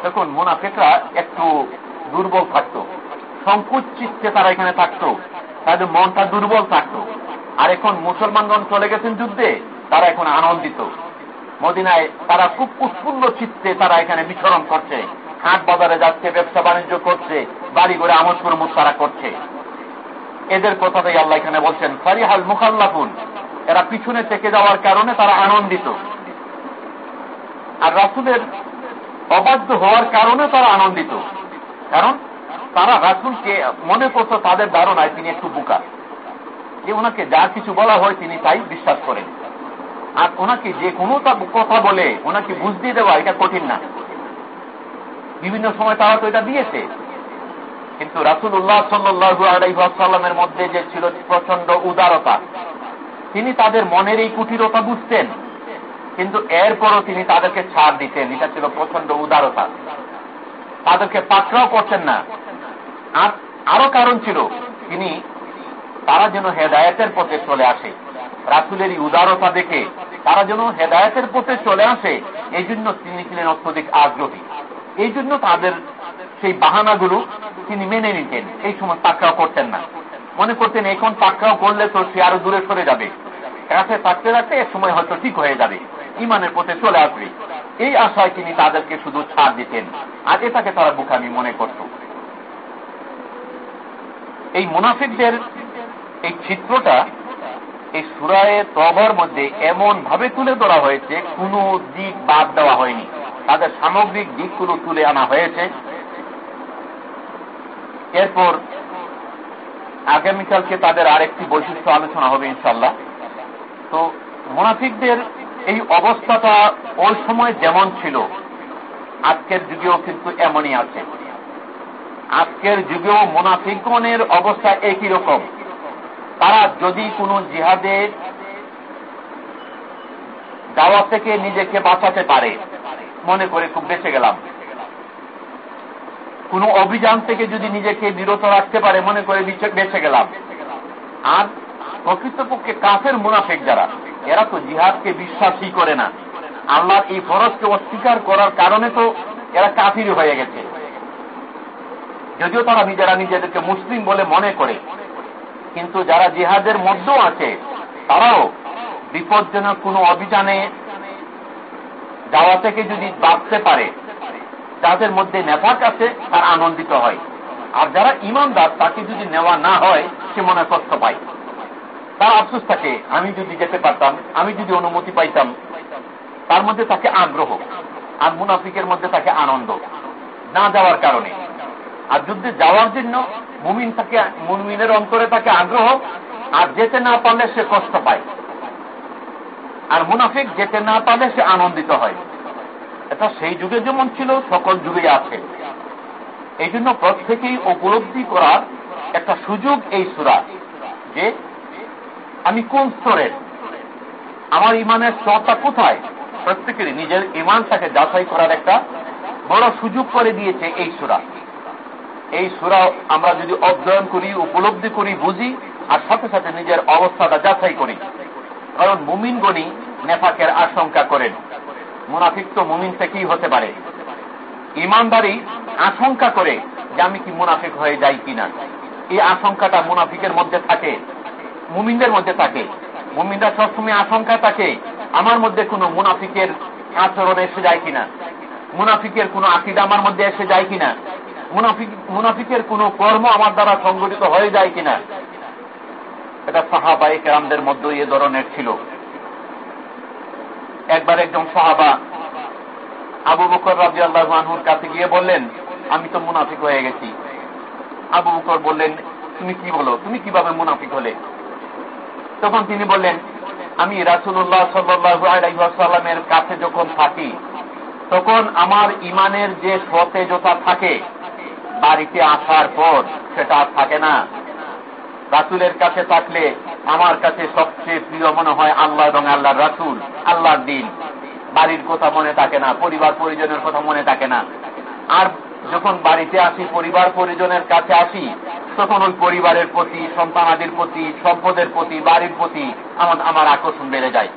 তখন মুনাফেকরা একটু দুর্বল থাকত। সংকুচ চিত্তে তারা এখানে থাকত। তাদের মনটা দুর্বল থাকত। আর এখন মুসলমানগঞ্জ চলে গেছেন যুদ্ধে, তারা এখন আনন্দিত। মদিনায় তারা খুব উৎফুল্ল চিত্তে তারা এখানে বিচরণ করছে। হাট বাজারে যাচ্ছে, ব্যবসা বাণিজ্য করছে, বাড়ি করে আমোদ প্রমোদ তারা করছে। এদের কথাটাই আল্লাহ এখানে বলছেন, ফারিহাল মুখাল্লাফুন। এরা পিছনে থেকে যাওয়ার কারণে তারা আনন্দিত। আর রাসুলের অবাধ্য হওয়ার কারণে তারা আনন্দিত। কারণ তারা রাসুলকে মনে করত তাদের ধারণায় তিনি একটু বুকা। যে ওনাকে যা কিছু বলা হয় তিনি তাই বিশ্বাস করেন। আর ওনাকে যে কোনো কথা বলে, ওনাকে বুঝতে দেওয়া, এটা কঠিন না। বিভিন্ন সময় তারা তো এটা দিয়েছে। কিন্তু রাসুল উল্লাহ সাল্লু আলাইসাল্লামের মধ্যে যে ছিল প্রচণ্ড উদারতা, তিনি তাদের মনের এই কুটিরতা বুঝতেন। কিন্তু এরপরও তিনি তাদেরকে ছাড় দিতেন। এটা ছিল প্রচণ্ড উদারতা। তাদেরকে পাকড়াও করছেন না। আরও কারণ ছিল, তিনি তারা যেন হেদায়তের পথে চলে আসে। রাসুলের এই উদারতা দেখে তারা যেন হেদায়তের পথে চলে আসে এই জন্য তিনি ছিলেন অত্যধিক আগ্রহী। এই জন্য তাদের সেই বাহানাগুলো তিনি মেনে নিতেন। এই সময় পাকড়াও করতেন না। মনে করতেন, এখন পাকড়াও করলে তো সে আরও দূরে সরে যাবে। কাছে থাকতে থাকতে এক সময় হয়তো ঠিক হয়ে যাবে। ইমানের পথে চলে আসবে। এই আশায় তিনি তাদেরকে শুধু ছাড় দিতেন। আর এটাকে তারা বুখামি মনে করত। এই মুনাফিকদের এই চিত্রটা এই সুরায় তবর মধ্যে এমন ভাবে তুলে ধরা হয়েছে, কোন দিক বাদ দেওয়া হয়নি। তাদের সামগ্রিক দিকগুলো তুলে আনা হয়েছে। এরপর আগামীকালকে তাদের আরেকটি বৈশিষ্ট্য আলোচনা হবে ইনশাল্লাহ তো মোনাফিকদের এই অবস্থাটা ওই সময় যেমন ছিল, আজকের যুগেও কিন্তু এমনই আছে। আজকের যুগেও মোনাফিকগণের অবস্থা একই রকম। তারা যদি কোনো জিহাদে যাওয়া থেকে নিজেকে বাঁচাতে পারে, মনে করে খুব বেঁচে গেলাম। কোন অভিযান থেকে যদি নিজেকে বিরত রাখতে পারে, মনে করে বেঁচে গেলাম। আর প্রকৃতপক্ষে কাফের মুনাফেক যারা, এরা তো জিহাদকে বিশ্বাসই করে না। আল্লাহর এই ফরজকে অস্বীকার করার কারণে তো এরা কাফির হয়ে গেছে। যদিও তারা নিজেরা নিজেদেরকে মুসলিম বলে মনে করে কিন্তু যারা জিহাদের মধ্যেও আছে, তারাও বিপজ্জনক কোন অভিযানে যাওয়া থেকে যদি বাঁচতে পারে যাদের মধ্যে নেফাক আছে, তার আনন্দিত হয়। আর যারা ইমানদার, তাকে যদি নেওয়া না হয়, সে মনে কষ্ট পায়। তার আফসোস থাকে, আমি যদি যেতে পারতাম, আমি যদি অনুমতি পাইতাম, তার মধ্যে তাকে আগ্রহ, আর মুনাফিকের মধ্যে তাকে আনন্দ, না যাওয়ার কারণে। আর যুদ্ধে যাওয়ার জন্য মুমিন তাকে, মুমিনের অন্তরে তাকে আগ্রহ, আর যেতে না পারলে সে কষ্ট পায়। আর মুনাফিক যেতে না পারলে সে আনন্দিত হয়। এটা সেই যুগে যেমন ছিল, সকল যুগে আছে। এই জন্য প্রত্যেকেই উপলব্ধি করার একটা সুযোগ এই সুরা, যে আমি কোন স্তরের আমার ইমানের স্তরটা কোথায়? প্রত্যেকেরই নিজের ইমানটাকে যাচাই করার একটা বড় সুযোগ করে দিয়েছে এই সুরা। এই সুরা আমরা যদি অধ্যয়ন করি, উপলব্ধি করি, বুঝি, আর সাথে সাথে নিজের অবস্থাটা যাচাই করি। কারণ মুমিন গণি নেফাকের আশঙ্কা করেন। মুনাফিক তো মুমিন থেকেই হতে পারে। ইমানদারি আশঙ্কা করে যে আমি কি মুনাফিক হয়ে যাই কিনা। এই আশঙ্কাটা মুনাফিকের মধ্যে থাকে, মুমিনদের মধ্যে থাকে। মুমিনরা সবসময় আশঙ্কা থাকে, আমার মধ্যে কোনো মুনাফিকের আচরণ এসে যায় কিনা। মুনাফিকের কোনো আকিদা আমার মধ্যে এসে যায় কিনা। মুনাফিকের কোনো কর্ম আমার দ্বারা সংগঠিত হয়ে যায় কিনা? এটা সাহাবাই কেরামদের মধ্যে এ ধরনের ছিল। একবার একজন সাহাবা আবু বকর রাজি আল্লাহুর কাছে গিয়ে বললেন, আমি তো মুনাফিক হয়ে গেছি। আবু বকর বললেন, তুমি কি বলো? তুমি কীভাবে মুনাফিক হলে? তখন তিনি বললেন, আমি রাসুল্লাহ সাল্লামের কাছে যখন থাকি, তখন আমার ইমানের যে সতেজতা থাকে বাড়িতে আসার পর সেটা থাকে না। রাসুলের কাছে থাকলে আমার কাছে সবচেয়ে প্রিয় মনে হয় আল্লাহ এবং আল্লাহর রাসুল, আল্লাহর দিন। বাড়ির কথা মনে থাকে না, পরিবার পরিজনের কথা মনে থাকে না। আর যখন বাড়িতে আসি, পরিবার পরিজনের কাছে আসি, তখন ওই পরিবারের প্রতি, সন্তানাদির প্রতি, সম্পদের প্রতি, বাড়ির প্রতি আমার আমার আকর্ষণ বেড়ে যায়।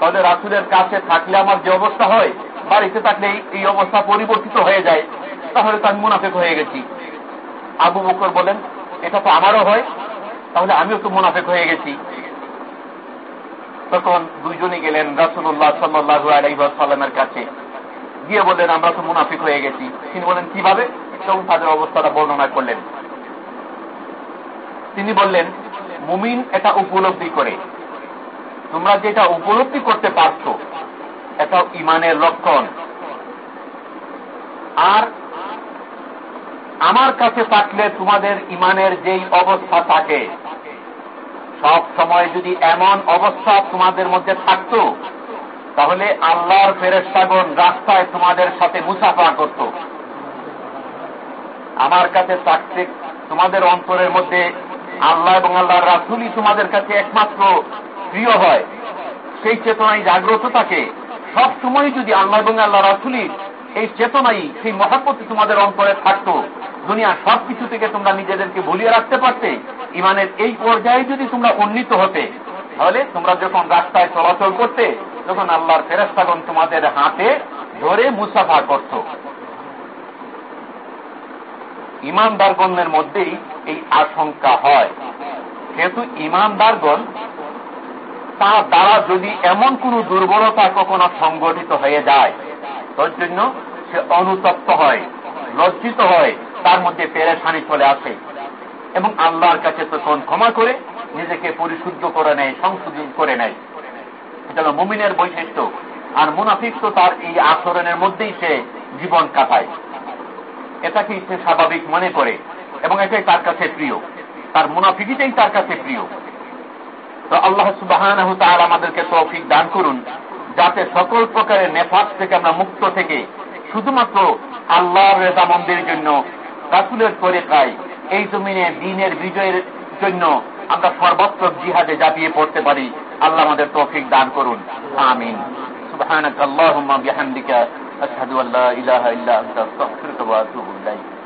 তাহলে রাসুলের কাছে থাকলে আমার যে অবস্থা হয়, বাড়িতে থাকলে এই অবস্থা পরিবর্তিত হয়ে যায়। তাহলে তো আমি মুনাফেক হয়ে গেছি। আবু বকর বলেন, এটা তো আমারও হয়, তাহলে আমিও তো মুনাফেক হয়ে গেছি। তখন দুইজনই গেলেন রাসুল্লাহ সাল্লু আলাইসাল্লামের কাছে। গিয়ে বললেন, আমরা তো মুনাফিক হয়ে গেছি। তিনি বলেন, কীভাবে? তখন তাদের অবস্থাটা বর্ণনা করলেন। তিনি বললেন, মুমিন এটা উপলব্ধি করে। তোমরা যেটা উপলব্ধি করতে পারছ এটা ইমানের লক্ষণ। আর আমার কাছে থাকলে তোমাদের ইমানের যেই অবস্থা থাকে, সব সময় যদি এমন অবস্থা তোমাদের মধ্যে থাকত, তাহলে আল্লাহর ফেরেস্তাগণ রাস্তায় তোমাদের সাথে মুসাফা করত। আমার কাছে থাকতে তোমাদের অন্তরের মধ্যে আল্লাহ এবং আল্লাহর রাসুলই তোমাদের কাছে একমাত্র প্রিয় হয়। সেই চেতনায় জাগ্রত থাকে। সব সময় যদি আল্লাহ এবং আল্লাহ রাসুলি এই চেতনাই, সেই মহাপতি তোমাদের অন্তরে থাকতো। দুনিয়া সব কিছু থেকে তোমরা নিজেদেরকে ভুলিয়ে রাখতে পারতে। ইমানের এই পর্যায়ে যদি তোমরা উন্নীত হতে, তাহলে তোমরা যখন রাস্তায় চলাচল করতে, তখন আল্লাহর ফেরস্তাগণ তোমাদের হাতে ধরে মুসাফা করত। ইমানদারগণের মধ্যেই এই আশঙ্কা হয়। যেহেতু ইমানদারগণ তার দ্বারা যদি এমন কোন দুর্বলতা কখনো সংগঠিত হয়ে যায় তোর জন্য সে অনুতপ্ত হয়, লজ্জিত হয়, তার মধ্যে পেরেশানি চলে আসে। এবং আল্লাহর কাছে তখন ক্ষমা করে নিজেকে পরিশুদ্ধ করে নেয়, সংশোধন করে নেয়। এটা মুমিনের বৈশিষ্ট্য। আর মুনাফিক তো তার এই আচরণের মধ্যেই সে জীবন কাটায়। এটাকে সে স্বাভাবিক মনে করে, এবং এটাই তার কাছে প্রিয়। তার মুনাফিকিটাই তার কাছে প্রিয়। তো আল্লাহ সুবাহ আমাদেরকে তৌফিক দান করুন। যাতে সকল প্রকারের নেফাক থেকে আমরা মুক্ত থেকে শুধুমাত্র আল্লাহর রেজামন্দির জন্য, রাসুলের তরিকায় এই জমিনে দিনের বিজয়ের জন্য আমরা সর্বাত্মক জিহাদে জাপিয়ে পড়তে পারি। আল্লাহ আমাদের তৌফিক দান করুন। আমিন। সুবহানাক আল্লাহুম্মা বিহামদিকা, আশহাদু আল্লা ইলাহা ইল্লা আনতা, আস্তাগফিরুকা ওয়া আতুবু ইলাইক।